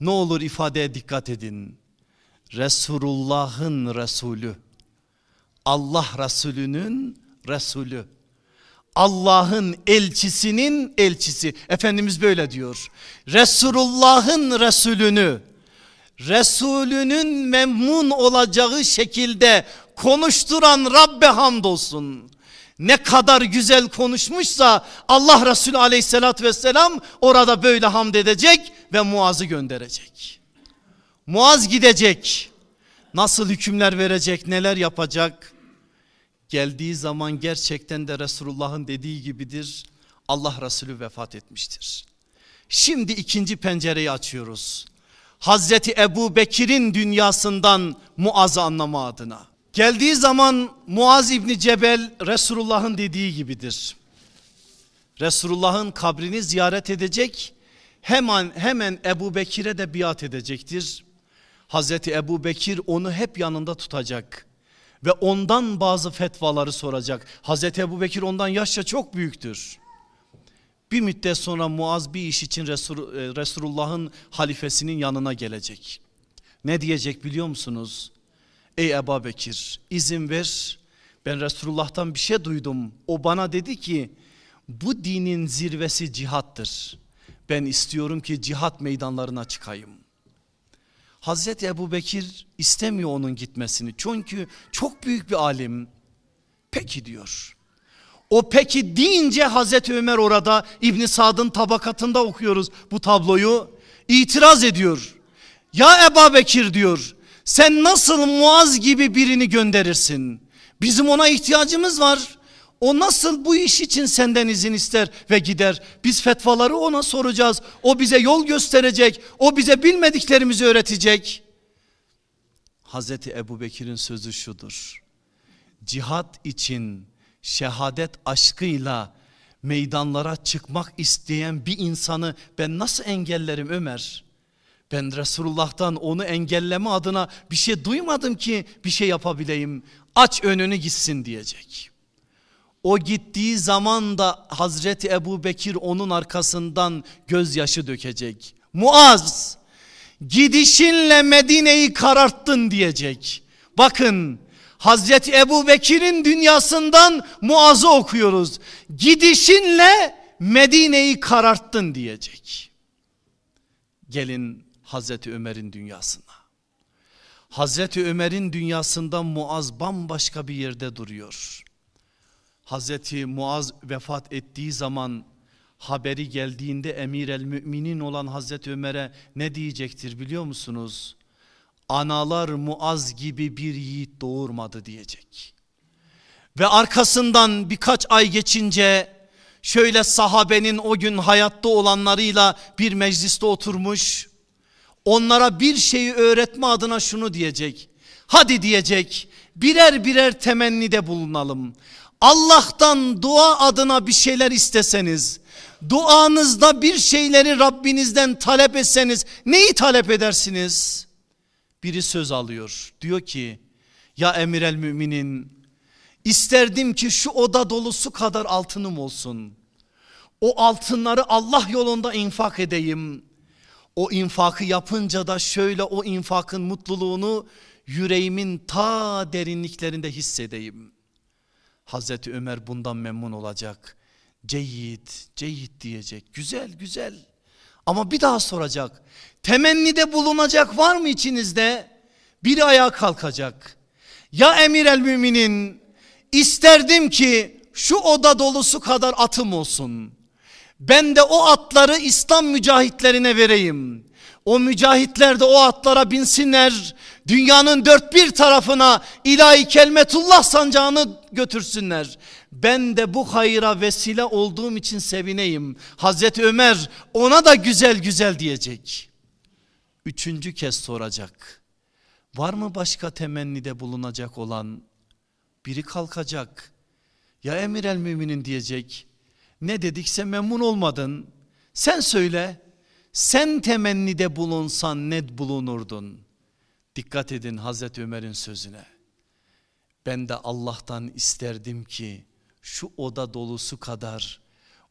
Ne olur ifadeye dikkat edin. Resulullah'ın Resulü. Allah Resulü'nün Resulü. Allah'ın elçisinin elçisi. Efendimiz böyle diyor. Resulullah'ın Resulünü Resulünün memnun olacağı şekilde konuşturan Rabbe hamdolsun. Ne kadar güzel konuşmuşsa Allah Resulü aleyhissalatü vesselam orada böyle hamd edecek ve Muaz'ı gönderecek. Muaz gidecek. Nasıl hükümler verecek neler yapacak? Geldiği zaman gerçekten de Resulullah'ın dediği gibidir. Allah Resulü vefat etmiştir. Şimdi ikinci pencereyi açıyoruz. Hazreti Ebu Bekir'in dünyasından Muaz'ı anlama adına. Geldiği zaman Muaz İbni Cebel Resulullah'ın dediği gibidir. Resulullah'ın kabrini ziyaret edecek. Hemen hemen Ebu Bekir'e de biat edecektir. Hazreti Ebu Bekir onu hep yanında tutacak. Ve ondan bazı fetvaları soracak. Hazreti Ebu Bekir ondan yaşça çok büyüktür. Bir müddet sonra Muaz bir iş için Resul, e, Resulullah'ın halifesinin yanına gelecek. Ne diyecek biliyor musunuz? Ey Ebu Bekir izin ver ben Resulullah'tan bir şey duydum. O bana dedi ki bu dinin zirvesi cihattır. Ben istiyorum ki cihat meydanlarına çıkayım. Hazreti Ebu Bekir istemiyor onun gitmesini. Çünkü çok büyük bir alim. Peki diyor. O peki deyince Hazreti Ömer orada İbni Sad'ın tabakatında okuyoruz bu tabloyu. itiraz ediyor. Ya Ebu Bekir diyor sen nasıl Muaz gibi birini gönderirsin? Bizim ona ihtiyacımız var. O nasıl bu iş için senden izin ister ve gider? Biz fetvaları ona soracağız. O bize yol gösterecek. O bize bilmediklerimizi öğretecek. Hazreti Ebu Bekir'in sözü şudur. Cihat için şehadet aşkıyla meydanlara çıkmak isteyen bir insanı ben nasıl engellerim Ömer? Ben Resulullah'tan onu engelleme adına bir şey duymadım ki bir şey yapabileyim. Aç önünü gitsin diyecek. O gittiği zaman da Hazreti Ebu Bekir onun arkasından gözyaşı dökecek. Muaz gidişinle Medine'yi kararttın diyecek. Bakın Hazreti Ebu Bekir'in dünyasından Muaz'ı okuyoruz. Gidişinle Medine'yi kararttın diyecek. Gelin Hazreti Ömer'in dünyasına. Hazreti Ömer'in dünyasında Muaz bambaşka bir yerde duruyor. Hazreti Muaz vefat ettiği zaman haberi geldiğinde emir el müminin olan Hazreti Ömer'e ne diyecektir biliyor musunuz? Analar Muaz gibi bir yiğit doğurmadı diyecek. Ve arkasından birkaç ay geçince şöyle sahabenin o gün hayatta olanlarıyla bir mecliste oturmuş. Onlara bir şeyi öğretme adına şunu diyecek. Hadi diyecek birer birer temennide bulunalım. Allah'tan dua adına bir şeyler isteseniz, duanızda bir şeyleri Rabbinizden talep etseniz neyi talep edersiniz? Biri söz alıyor. Diyor ki ya emir el müminin isterdim ki şu oda dolusu kadar altınım olsun. O altınları Allah yolunda infak edeyim. O infakı yapınca da şöyle o infakın mutluluğunu yüreğimin ta derinliklerinde hissedeyim. Hazreti Ömer bundan memnun olacak. Ceyit, ceyit diyecek. Güzel, güzel. Ama bir daha soracak. Temennide bulunacak var mı içinizde? Biri ayağa kalkacak. Ya emir el müminin isterdim ki şu oda dolusu kadar atım olsun. Ben de o atları İslam mücahitlerine vereyim. O mücahitler de o atlara binsinler. Dünyanın dört bir tarafına ilahi kelmetullah sancağını götürsünler. Ben de bu hayra vesile olduğum için sevineyim. Hazreti Ömer ona da güzel güzel diyecek. Üçüncü kez soracak. Var mı başka temennide bulunacak olan? Biri kalkacak. Ya emir el müminin diyecek. Ne dedikse memnun olmadın. Sen söyle. Sen temennide bulunsan ne bulunurdun? Dikkat edin Hazreti Ömer'in sözüne. Ben de Allah'tan isterdim ki şu oda dolusu kadar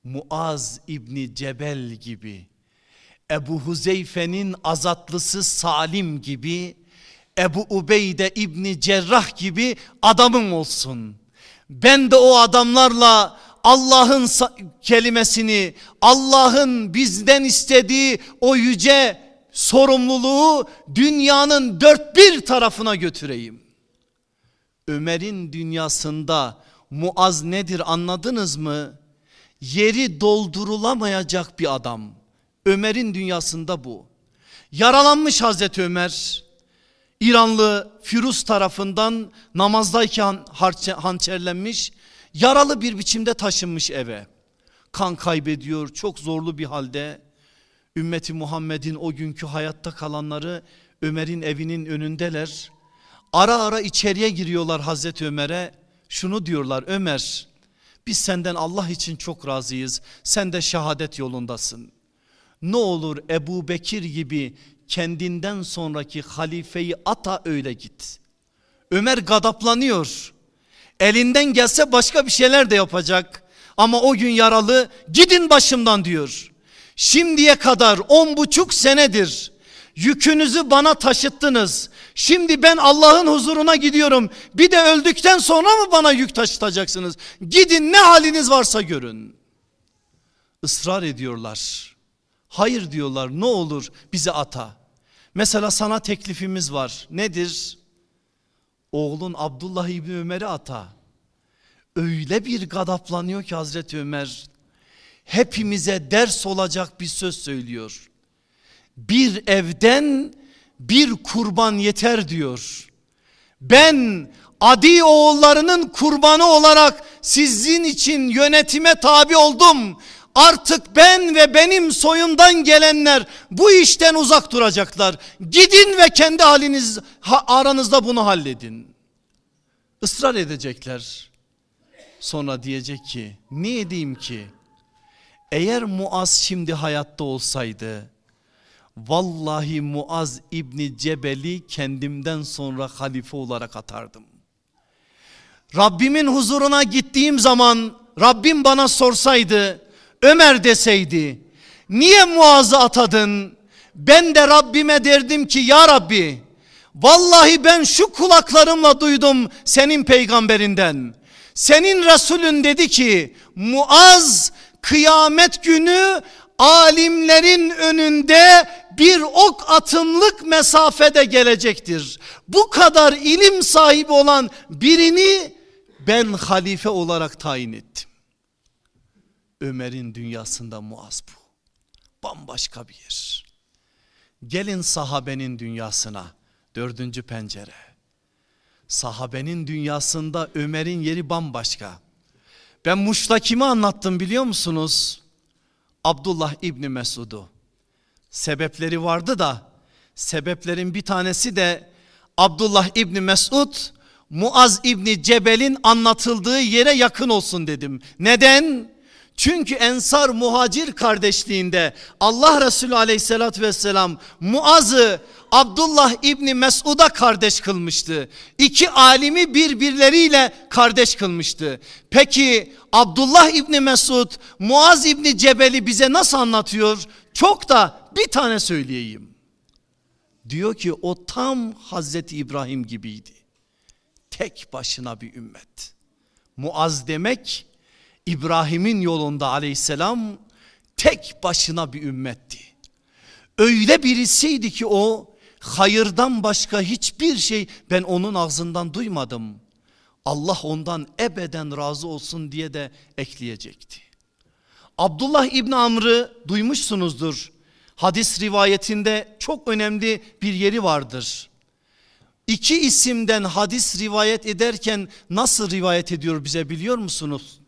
Muaz İbni Cebel gibi Ebu Huzeyfe'nin azatlısı Salim gibi Ebu Ubeyde İbni Cerrah gibi adamım olsun. Ben de o adamlarla Allah'ın kelimesini, Allah'ın bizden istediği o yüce sorumluluğu dünyanın dört bir tarafına götüreyim. Ömer'in dünyasında Muaz nedir anladınız mı? Yeri doldurulamayacak bir adam. Ömer'in dünyasında bu. Yaralanmış Hazreti Ömer. İranlı Firuz tarafından namazdayken hançerlenmiş Yaralı bir biçimde taşınmış eve. Kan kaybediyor çok zorlu bir halde. Ümmeti Muhammed'in o günkü hayatta kalanları Ömer'in evinin önündeler. Ara ara içeriye giriyorlar Hazreti Ömer'e. Şunu diyorlar Ömer biz senden Allah için çok razıyız. Sen de şehadet yolundasın. Ne olur Ebu Bekir gibi kendinden sonraki halifeyi ata öyle git. Ömer gadaplanıyor. Elinden gelse başka bir şeyler de yapacak. Ama o gün yaralı gidin başımdan diyor. Şimdiye kadar on buçuk senedir yükünüzü bana taşıttınız. Şimdi ben Allah'ın huzuruna gidiyorum. Bir de öldükten sonra mı bana yük taşıtacaksınız? Gidin ne haliniz varsa görün. Israr ediyorlar. Hayır diyorlar ne olur bizi ata. Mesela sana teklifimiz var. Nedir? oğlun Abdullah İbni Ömer'i ata. Öyle bir gadaplanıyor ki Hazreti Ömer hepimize ders olacak bir söz söylüyor. bir evden bir kurban yeter diyor. Ben Adi oğullarının kurbanı olarak sizin için yönetime tabi oldum. Artık ben ve benim soyumdan gelenler bu işten uzak duracaklar. Gidin ve kendi haliniz aranızda bunu halledin. Israr edecekler. Sonra diyecek ki ne edeyim ki? Eğer Muaz şimdi hayatta olsaydı vallahi Muaz İbni Cebel'i kendimden sonra halife olarak atardım. Rabbimin huzuruna gittiğim zaman Rabbim bana sorsaydı Ömer deseydi niye Muaz'ı atadın? Ben de Rabbime derdim ki ya Rabbi vallahi ben şu kulaklarımla duydum senin peygamberinden. Senin Resulün dedi ki Muaz kıyamet günü alimlerin önünde bir ok atımlık mesafede gelecektir. Bu kadar ilim sahibi olan birini ben halife olarak tayin ettim. Ömer'in dünyasında Muaz bu. Bambaşka bir yer. Gelin sahabenin dünyasına. Dördüncü pencere. Sahabenin dünyasında Ömer'in yeri bambaşka. Ben Muş'ta kimi anlattım biliyor musunuz? Abdullah İbni Mesud'u. Sebepleri vardı da sebeplerin bir tanesi de Abdullah İbni Mesud Muaz İbni Cebel'in anlatıldığı yere yakın olsun dedim. Neden? Çünkü Ensar muhacir kardeşliğinde Allah Resulü aleyhissalatü vesselam Muaz'ı Abdullah İbni Mesud'a kardeş kılmıştı. İki alimi birbirleriyle kardeş kılmıştı. Peki Abdullah İbni Mesud Muaz İbni Cebel'i bize nasıl anlatıyor? Çok da bir tane söyleyeyim. Diyor ki o tam Hazreti İbrahim gibiydi. Tek başına bir ümmet. Muaz demek İbrahim'in yolunda aleyhisselam tek başına bir ümmetti. Öyle birisiydi ki o hayırdan başka hiçbir şey ben onun ağzından duymadım. Allah ondan ebeden razı olsun diye de ekleyecekti. Abdullah İbni Amr'ı duymuşsunuzdur. Hadis rivayetinde çok önemli bir yeri vardır. İki isimden hadis rivayet ederken nasıl rivayet ediyor bize biliyor musunuz?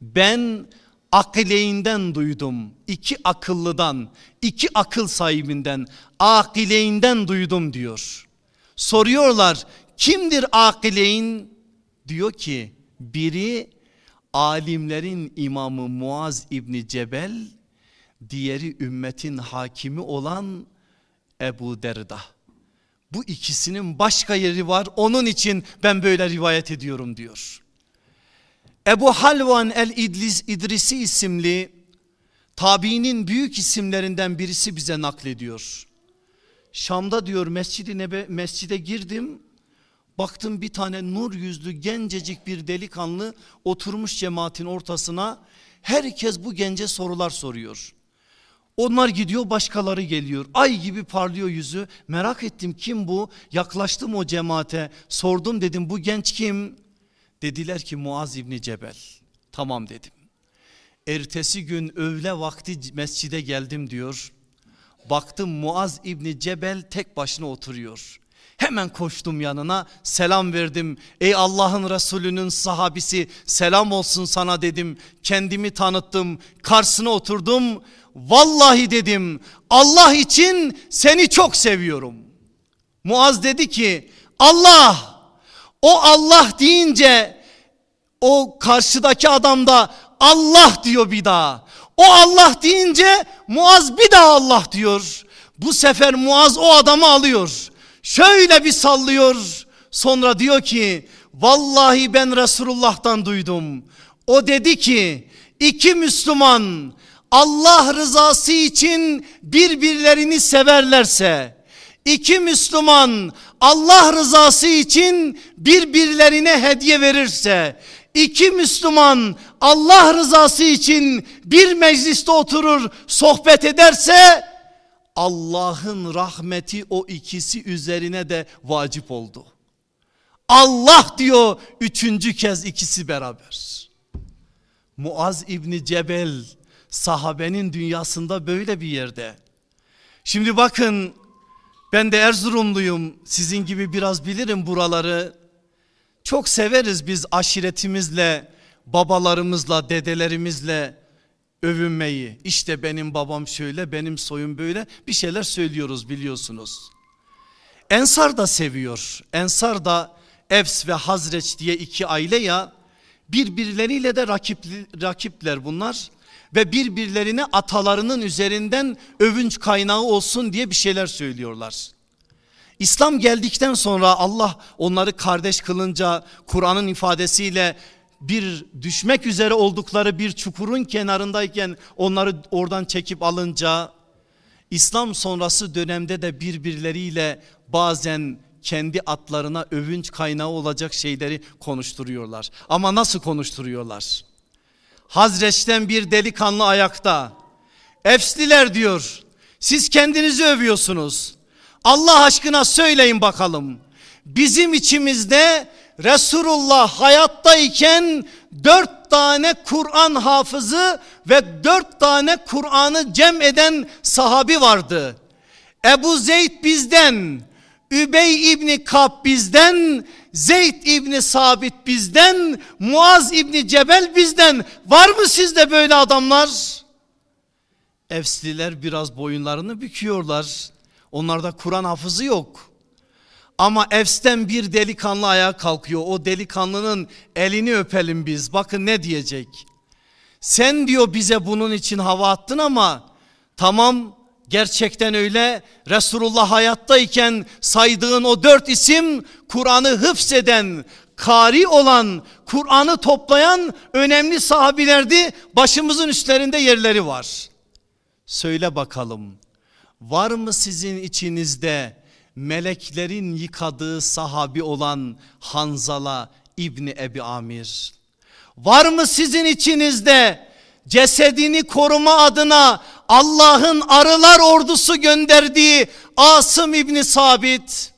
Ben akileyinden duydum. İki akıllıdan, iki akıl sahibinden, akileyinden duydum diyor. Soruyorlar kimdir akileyin? Diyor ki biri alimlerin imamı Muaz İbni Cebel, diğeri ümmetin hakimi olan Ebu Derda. Bu ikisinin başka yeri var onun için ben böyle rivayet ediyorum diyor. Ebu Halvan el-İdris İdrisi isimli tabiinin büyük isimlerinden birisi bize naklediyor. Şam'da diyor mescidi nebe, mescide girdim. Baktım bir tane nur yüzlü gencecik bir delikanlı oturmuş cemaatin ortasına. Herkes bu gence sorular soruyor. Onlar gidiyor başkaları geliyor. Ay gibi parlıyor yüzü. Merak ettim kim bu? Yaklaştım o cemaate. Sordum dedim bu genç kim? Dediler ki Muaz İbni Cebel. Tamam dedim. Ertesi gün öğle vakti mescide geldim diyor. Baktım Muaz İbni Cebel tek başına oturuyor. Hemen koştum yanına selam verdim. Ey Allah'ın Resulü'nün sahabisi selam olsun sana dedim. Kendimi tanıttım. Karşısına oturdum. Vallahi dedim Allah için seni çok seviyorum. Muaz dedi ki Allah o Allah deyince o karşıdaki adam da Allah diyor bir daha. O Allah deyince Muaz bir daha Allah diyor. Bu sefer Muaz o adamı alıyor. Şöyle bir sallıyor. Sonra diyor ki vallahi ben Resulullah'tan duydum. O dedi ki iki Müslüman Allah rızası için birbirlerini severlerse iki Müslüman Allah rızası için birbirlerine hediye verirse iki Müslüman Allah rızası için bir mecliste oturur sohbet ederse Allah'ın rahmeti o ikisi üzerine de vacip oldu. Allah diyor üçüncü kez ikisi beraber. Muaz İbni Cebel sahabenin dünyasında böyle bir yerde. Şimdi bakın ben de Erzurumluyum. Sizin gibi biraz bilirim buraları. Çok severiz biz aşiretimizle, babalarımızla, dedelerimizle övünmeyi. İşte benim babam şöyle, benim soyum böyle bir şeyler söylüyoruz biliyorsunuz. Ensar da seviyor. Ensar da Evs ve Hazreç diye iki aile ya birbirleriyle de rakip, rakipler bunlar ve birbirlerine atalarının üzerinden övünç kaynağı olsun diye bir şeyler söylüyorlar. İslam geldikten sonra Allah onları kardeş kılınca Kur'an'ın ifadesiyle bir düşmek üzere oldukları bir çukurun kenarındayken onları oradan çekip alınca İslam sonrası dönemde de birbirleriyle bazen kendi atlarına övünç kaynağı olacak şeyleri konuşturuyorlar. Ama nasıl konuşturuyorlar? Hazreç'ten bir delikanlı ayakta. Efsliler diyor. Siz kendinizi övüyorsunuz. Allah aşkına söyleyin bakalım. Bizim içimizde Resulullah hayattayken dört tane Kur'an hafızı ve dört tane Kur'an'ı cem eden sahabi vardı. Ebu Zeyd bizden, Übey İbni Kab bizden, Zeyd İbni Sabit bizden, Muaz İbni Cebel bizden. Var mı sizde böyle adamlar? Efsliler biraz boyunlarını büküyorlar. Onlarda Kur'an hafızı yok. Ama Efs'ten bir delikanlı ayağa kalkıyor. O delikanlının elini öpelim biz. Bakın ne diyecek. Sen diyor bize bunun için hava attın ama tamam gerçekten öyle. Resulullah hayattayken saydığın o dört isim Kur'an'ı hıfzeden, kari olan, Kur'an'ı toplayan önemli sahabilerdi. Başımızın üstlerinde yerleri var. Söyle bakalım var mı sizin içinizde meleklerin yıkadığı sahabi olan Hanzala İbni Ebi Amir? Var mı sizin içinizde cesedini koruma adına Allah'ın arılar ordusu gönderdiği Asım İbni Sabit?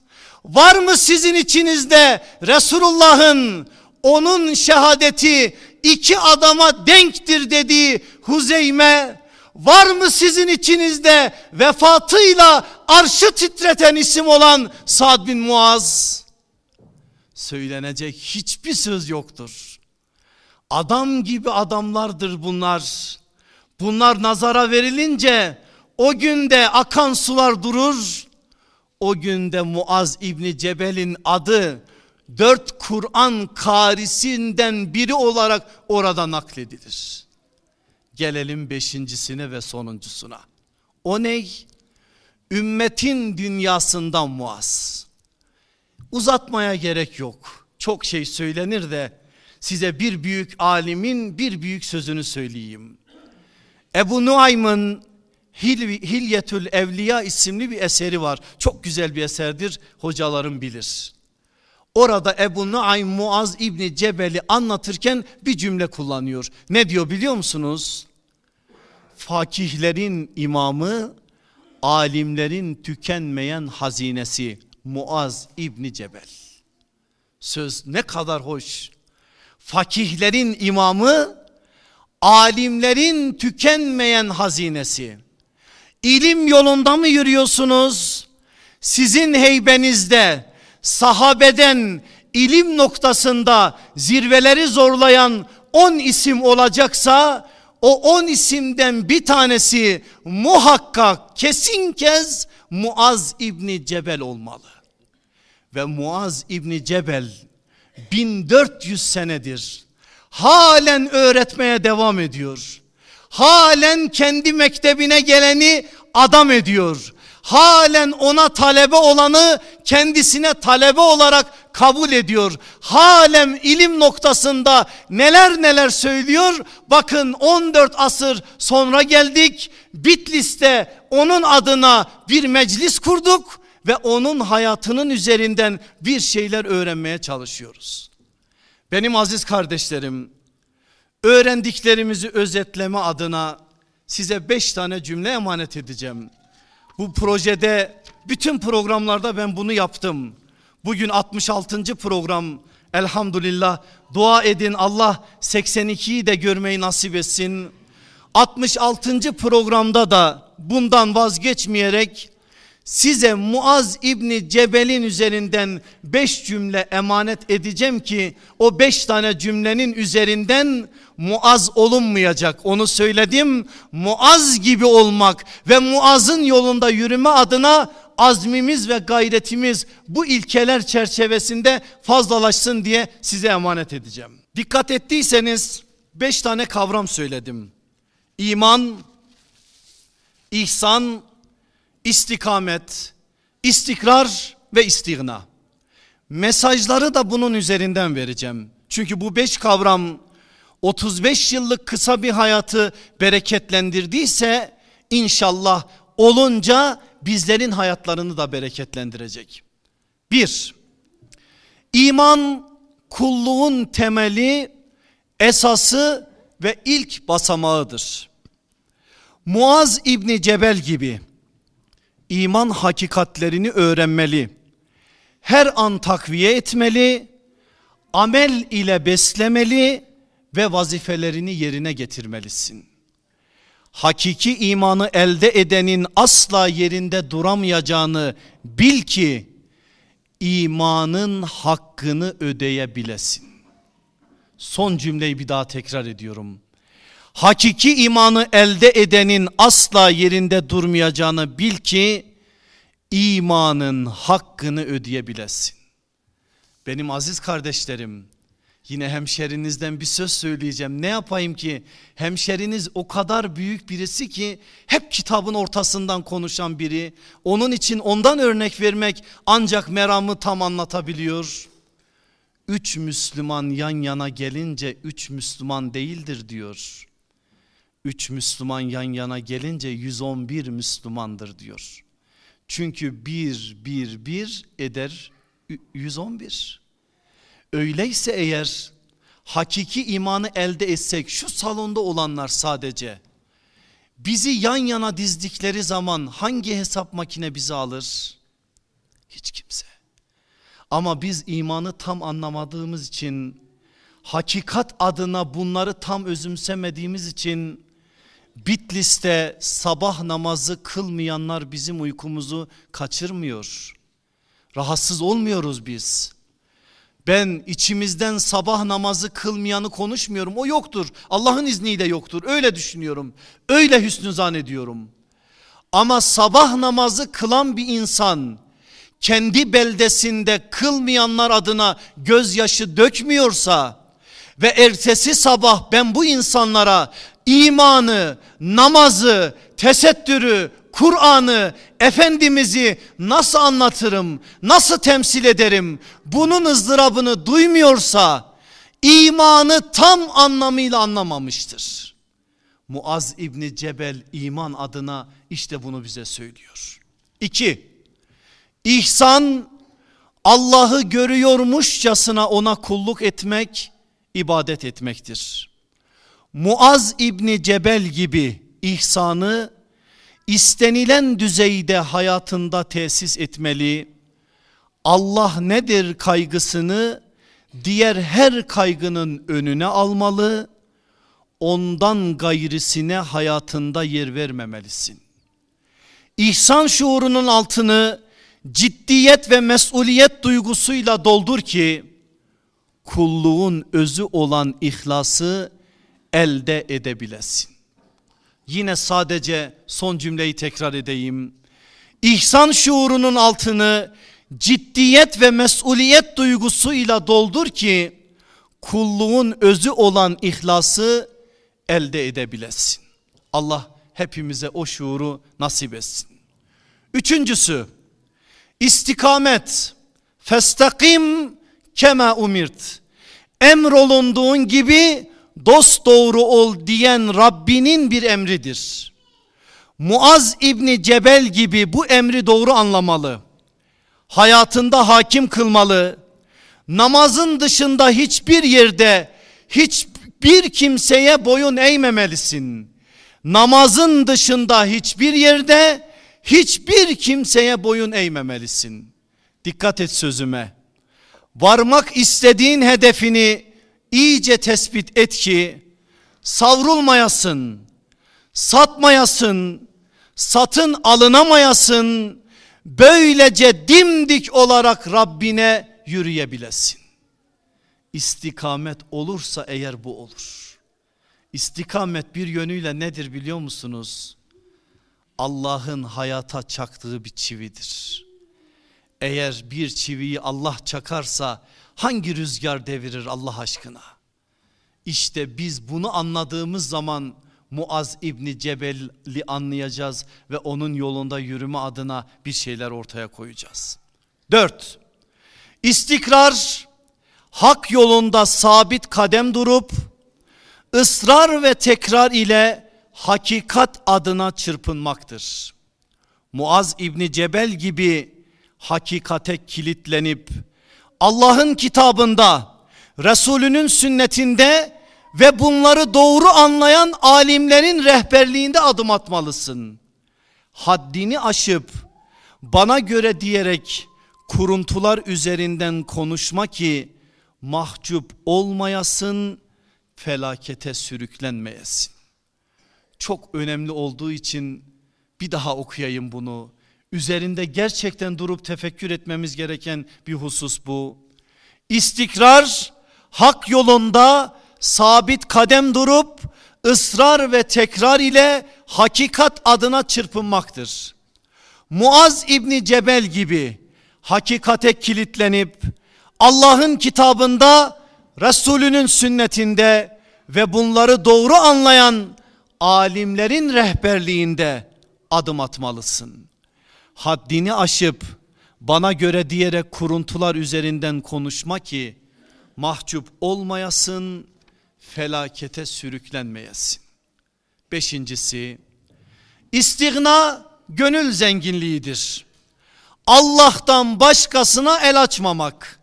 Var mı sizin içinizde Resulullah'ın onun şehadeti iki adama denktir dediği Huzeyme? Var mı sizin içinizde vefatıyla arşı titreten isim olan Sad bin Muaz? Söylenecek hiçbir söz yoktur. Adam gibi adamlardır bunlar. Bunlar nazara verilince o günde akan sular durur. O günde Muaz İbni Cebel'in adı dört Kur'an karisinden biri olarak orada nakledilir. Gelelim beşincisine ve sonuncusuna. O ney? Ümmetin dünyasından Muaz. Uzatmaya gerek yok. Çok şey söylenir de size bir büyük alimin bir büyük sözünü söyleyeyim. Ebu Nuaym'ın Hilyetül Evliya isimli bir eseri var. Çok güzel bir eserdir. Hocalarım bilir. Orada Ebu Nuaym Muaz İbni Cebel'i anlatırken bir cümle kullanıyor. Ne diyor biliyor musunuz? Fakihlerin imamı, alimlerin tükenmeyen hazinesi Muaz İbni Cebel. Söz ne kadar hoş. Fakihlerin imamı, alimlerin tükenmeyen hazinesi. İlim yolunda mı yürüyorsunuz? Sizin heybenizde sahabeden ilim noktasında zirveleri zorlayan on isim olacaksa o on isimden bir tanesi muhakkak kesin kez Muaz İbni Cebel olmalı. Ve Muaz İbni Cebel 1400 senedir halen öğretmeye devam ediyor. Halen kendi mektebine geleni adam ediyor halen ona talebe olanı kendisine talebe olarak kabul ediyor. Halen ilim noktasında neler neler söylüyor. Bakın 14 asır sonra geldik. Bitlis'te onun adına bir meclis kurduk ve onun hayatının üzerinden bir şeyler öğrenmeye çalışıyoruz. Benim aziz kardeşlerim öğrendiklerimizi özetleme adına size beş tane cümle emanet edeceğim. Bu projede bütün programlarda ben bunu yaptım. Bugün 66. program elhamdülillah dua edin Allah 82'yi de görmeyi nasip etsin. 66. programda da bundan vazgeçmeyerek size Muaz İbni Cebel'in üzerinden beş cümle emanet edeceğim ki o beş tane cümlenin üzerinden Muaz olunmayacak. Onu söyledim Muaz gibi olmak ve Muaz'ın yolunda yürüme adına azmimiz ve gayretimiz bu ilkeler çerçevesinde fazlalaşsın diye size emanet edeceğim. Dikkat ettiyseniz beş tane kavram söyledim. İman, ihsan, istikamet, istikrar ve istigna. Mesajları da bunun üzerinden vereceğim. Çünkü bu beş kavram 35 yıllık kısa bir hayatı bereketlendirdiyse inşallah olunca bizlerin hayatlarını da bereketlendirecek. Bir, iman kulluğun temeli, esası ve ilk basamağıdır. Muaz İbni Cebel gibi iman hakikatlerini öğrenmeli. Her an takviye etmeli, amel ile beslemeli ve vazifelerini yerine getirmelisin. Hakiki imanı elde edenin asla yerinde duramayacağını bil ki imanın hakkını ödeyebilesin. Son cümleyi bir daha tekrar ediyorum. Hakiki imanı elde edenin asla yerinde durmayacağını bil ki imanın hakkını ödeyebilesin. Benim aziz kardeşlerim yine hemşerinizden bir söz söyleyeceğim. Ne yapayım ki hemşeriniz o kadar büyük birisi ki hep kitabın ortasından konuşan biri. Onun için ondan örnek vermek ancak meramı tam anlatabiliyor. Üç Müslüman yan yana gelince üç Müslüman değildir diyor. Üç Müslüman yan yana gelince 111 Müslümandır diyor. Çünkü bir bir bir eder 111. Öyleyse eğer hakiki imanı elde etsek şu salonda olanlar sadece bizi yan yana dizdikleri zaman hangi hesap makine bizi alır? Hiç kimse. Ama biz imanı tam anlamadığımız için hakikat adına bunları tam özümsemediğimiz için Bitlis'te sabah namazı kılmayanlar bizim uykumuzu kaçırmıyor. Rahatsız olmuyoruz biz. Ben içimizden sabah namazı kılmayanı konuşmuyorum. O yoktur. Allah'ın izniyle yoktur. Öyle düşünüyorum. Öyle hüsnü zannediyorum. Ama sabah namazı kılan bir insan kendi beldesinde kılmayanlar adına gözyaşı dökmüyorsa ve ertesi sabah ben bu insanlara imanı, namazı, tesettürü, Kur'an'ı, Efendimiz'i nasıl anlatırım, nasıl temsil ederim bunun ızdırabını duymuyorsa imanı tam anlamıyla anlamamıştır. Muaz İbni Cebel iman adına işte bunu bize söylüyor. İki, ihsan Allah'ı görüyormuşçasına ona kulluk etmek, ibadet etmektir. Muaz İbni Cebel gibi ihsanı istenilen düzeyde hayatında tesis etmeli. Allah nedir kaygısını diğer her kaygının önüne almalı. Ondan gayrisine hayatında yer vermemelisin. İhsan şuurunun altını ciddiyet ve mesuliyet duygusuyla doldur ki kulluğun özü olan ihlası elde edebilesin. Yine sadece son cümleyi tekrar edeyim. İhsan şuurunun altını ciddiyet ve mesuliyet duygusuyla doldur ki kulluğun özü olan ihlası elde edebilesin. Allah hepimize o şuuru nasip etsin. Üçüncüsü istikamet festakim kema umirt emrolunduğun gibi dost doğru ol diyen Rabbinin bir emridir. Muaz İbni Cebel gibi bu emri doğru anlamalı. Hayatında hakim kılmalı. Namazın dışında hiçbir yerde hiçbir kimseye boyun eğmemelisin. Namazın dışında hiçbir yerde hiçbir kimseye boyun eğmemelisin. Dikkat et sözüme. Varmak istediğin hedefini iyice tespit et ki savrulmayasın. satmayasın, satın alınamayasın, böylece dimdik olarak Rabbine yürüyebilesin. İstikamet olursa eğer bu olur. İstikamet bir yönüyle nedir biliyor musunuz? Allah'ın hayata çaktığı bir çividir. Eğer bir çiviyi Allah çakarsa hangi rüzgar devirir Allah aşkına? İşte biz bunu anladığımız zaman Muaz İbni Cebel'i anlayacağız ve onun yolunda yürüme adına bir şeyler ortaya koyacağız. Dört, istikrar hak yolunda sabit kadem durup ısrar ve tekrar ile hakikat adına çırpınmaktır. Muaz İbni Cebel gibi hakikate kilitlenip Allah'ın kitabında Resulünün sünnetinde ve bunları doğru anlayan alimlerin rehberliğinde adım atmalısın. Haddini aşıp bana göre diyerek kuruntular üzerinden konuşma ki mahcup olmayasın, felakete sürüklenmeyesin. Çok önemli olduğu için bir daha okuyayım bunu. Üzerinde gerçekten durup tefekkür etmemiz gereken bir husus bu. İstikrar hak yolunda sabit kadem durup ısrar ve tekrar ile hakikat adına çırpınmaktır. Muaz İbni Cebel gibi hakikate kilitlenip Allah'ın kitabında Resulünün sünnetinde ve bunları doğru anlayan alimlerin rehberliğinde adım atmalısın. Haddini aşıp bana göre diyerek kuruntular üzerinden konuşma ki mahcup olmayasın, felakete sürüklenmeyesin. Beşincisi, istigna gönül zenginliğidir. Allah'tan başkasına el açmamak,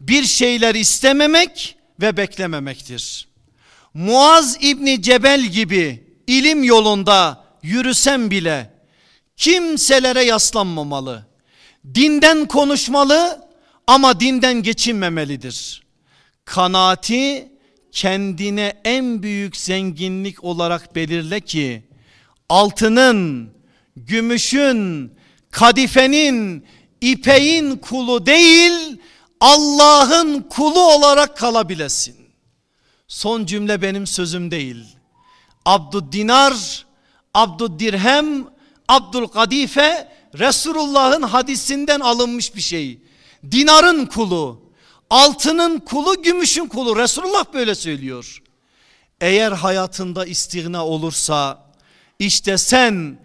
bir şeyler istememek ve beklememektir. Muaz İbni Cebel gibi ilim yolunda yürüsem bile kimselere yaslanmamalı. Dinden konuşmalı ama dinden geçinmemelidir. Kanaati kendine en büyük zenginlik olarak belirle ki altının, gümüşün, kadifenin, ipeğin kulu değil Allah'ın kulu olarak kalabilesin. Son cümle benim sözüm değil. Abdüdinar, Abdüdirhem, Abdülkadife Resulullah'ın hadisinden alınmış bir şey. Dinarın kulu, altının kulu, gümüşün kulu. Resulullah böyle söylüyor. Eğer hayatında istigna olursa işte sen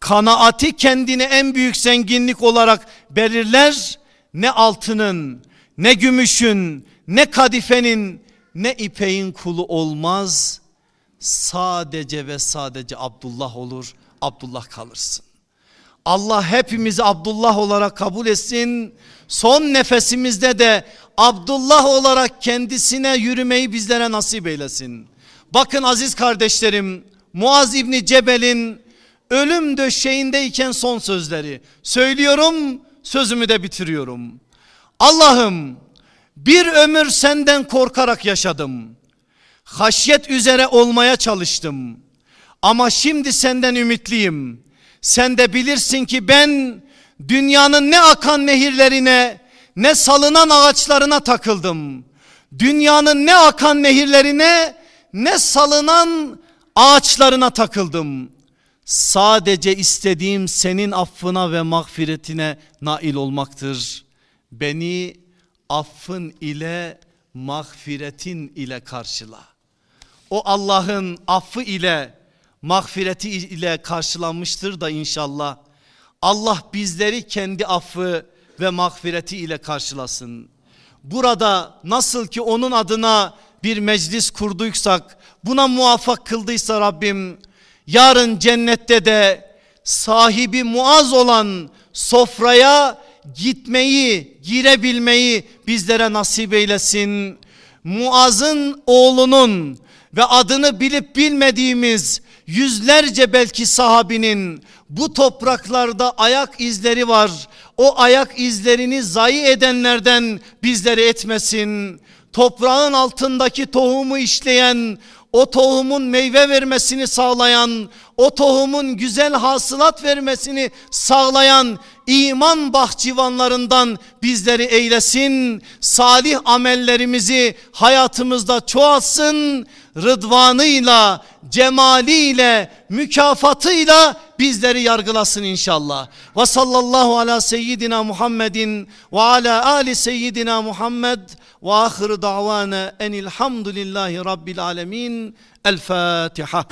kanaati kendine en büyük zenginlik olarak belirler. Ne altının, ne gümüşün, ne kadifenin, ne ipeğin kulu olmaz. Sadece ve sadece Abdullah olur. Abdullah kalırsın. Allah hepimizi Abdullah olarak kabul etsin. Son nefesimizde de Abdullah olarak kendisine yürümeyi bizlere nasip eylesin. Bakın aziz kardeşlerim Muaz İbni Cebel'in ölüm döşeğindeyken son sözleri. Söylüyorum sözümü de bitiriyorum. Allah'ım bir ömür senden korkarak yaşadım. Haşyet üzere olmaya çalıştım. Ama şimdi senden ümitliyim. Sen de bilirsin ki ben dünyanın ne akan nehirlerine ne salınan ağaçlarına takıldım. Dünyanın ne akan nehirlerine ne salınan ağaçlarına takıldım. Sadece istediğim senin affına ve mağfiretine nail olmaktır. Beni affın ile mağfiretin ile karşıla. O Allah'ın affı ile mağfireti ile karşılanmıştır da inşallah. Allah bizleri kendi affı ve mağfireti ile karşılasın. Burada nasıl ki onun adına bir meclis kurduysak buna muvaffak kıldıysa Rabbim yarın cennette de sahibi muaz olan sofraya gitmeyi girebilmeyi bizlere nasip eylesin. Muaz'ın oğlunun ve adını bilip bilmediğimiz yüzlerce belki sahabinin bu topraklarda ayak izleri var. O ayak izlerini zayi edenlerden bizleri etmesin. Toprağın altındaki tohumu işleyen o tohumun meyve vermesini sağlayan, o tohumun güzel hasılat vermesini sağlayan iman bahçıvanlarından bizleri eylesin. Salih amellerimizi hayatımızda çoğalsın. Rıdvanıyla, cemaliyle, mükafatıyla bizleri yargılasın inşallah. Ve sallallahu ala seyyidina Muhammedin ve ala ali seyyidina Muhammed ve ahir davana enilhamdülillahi rabbil alemin. El Fatiha.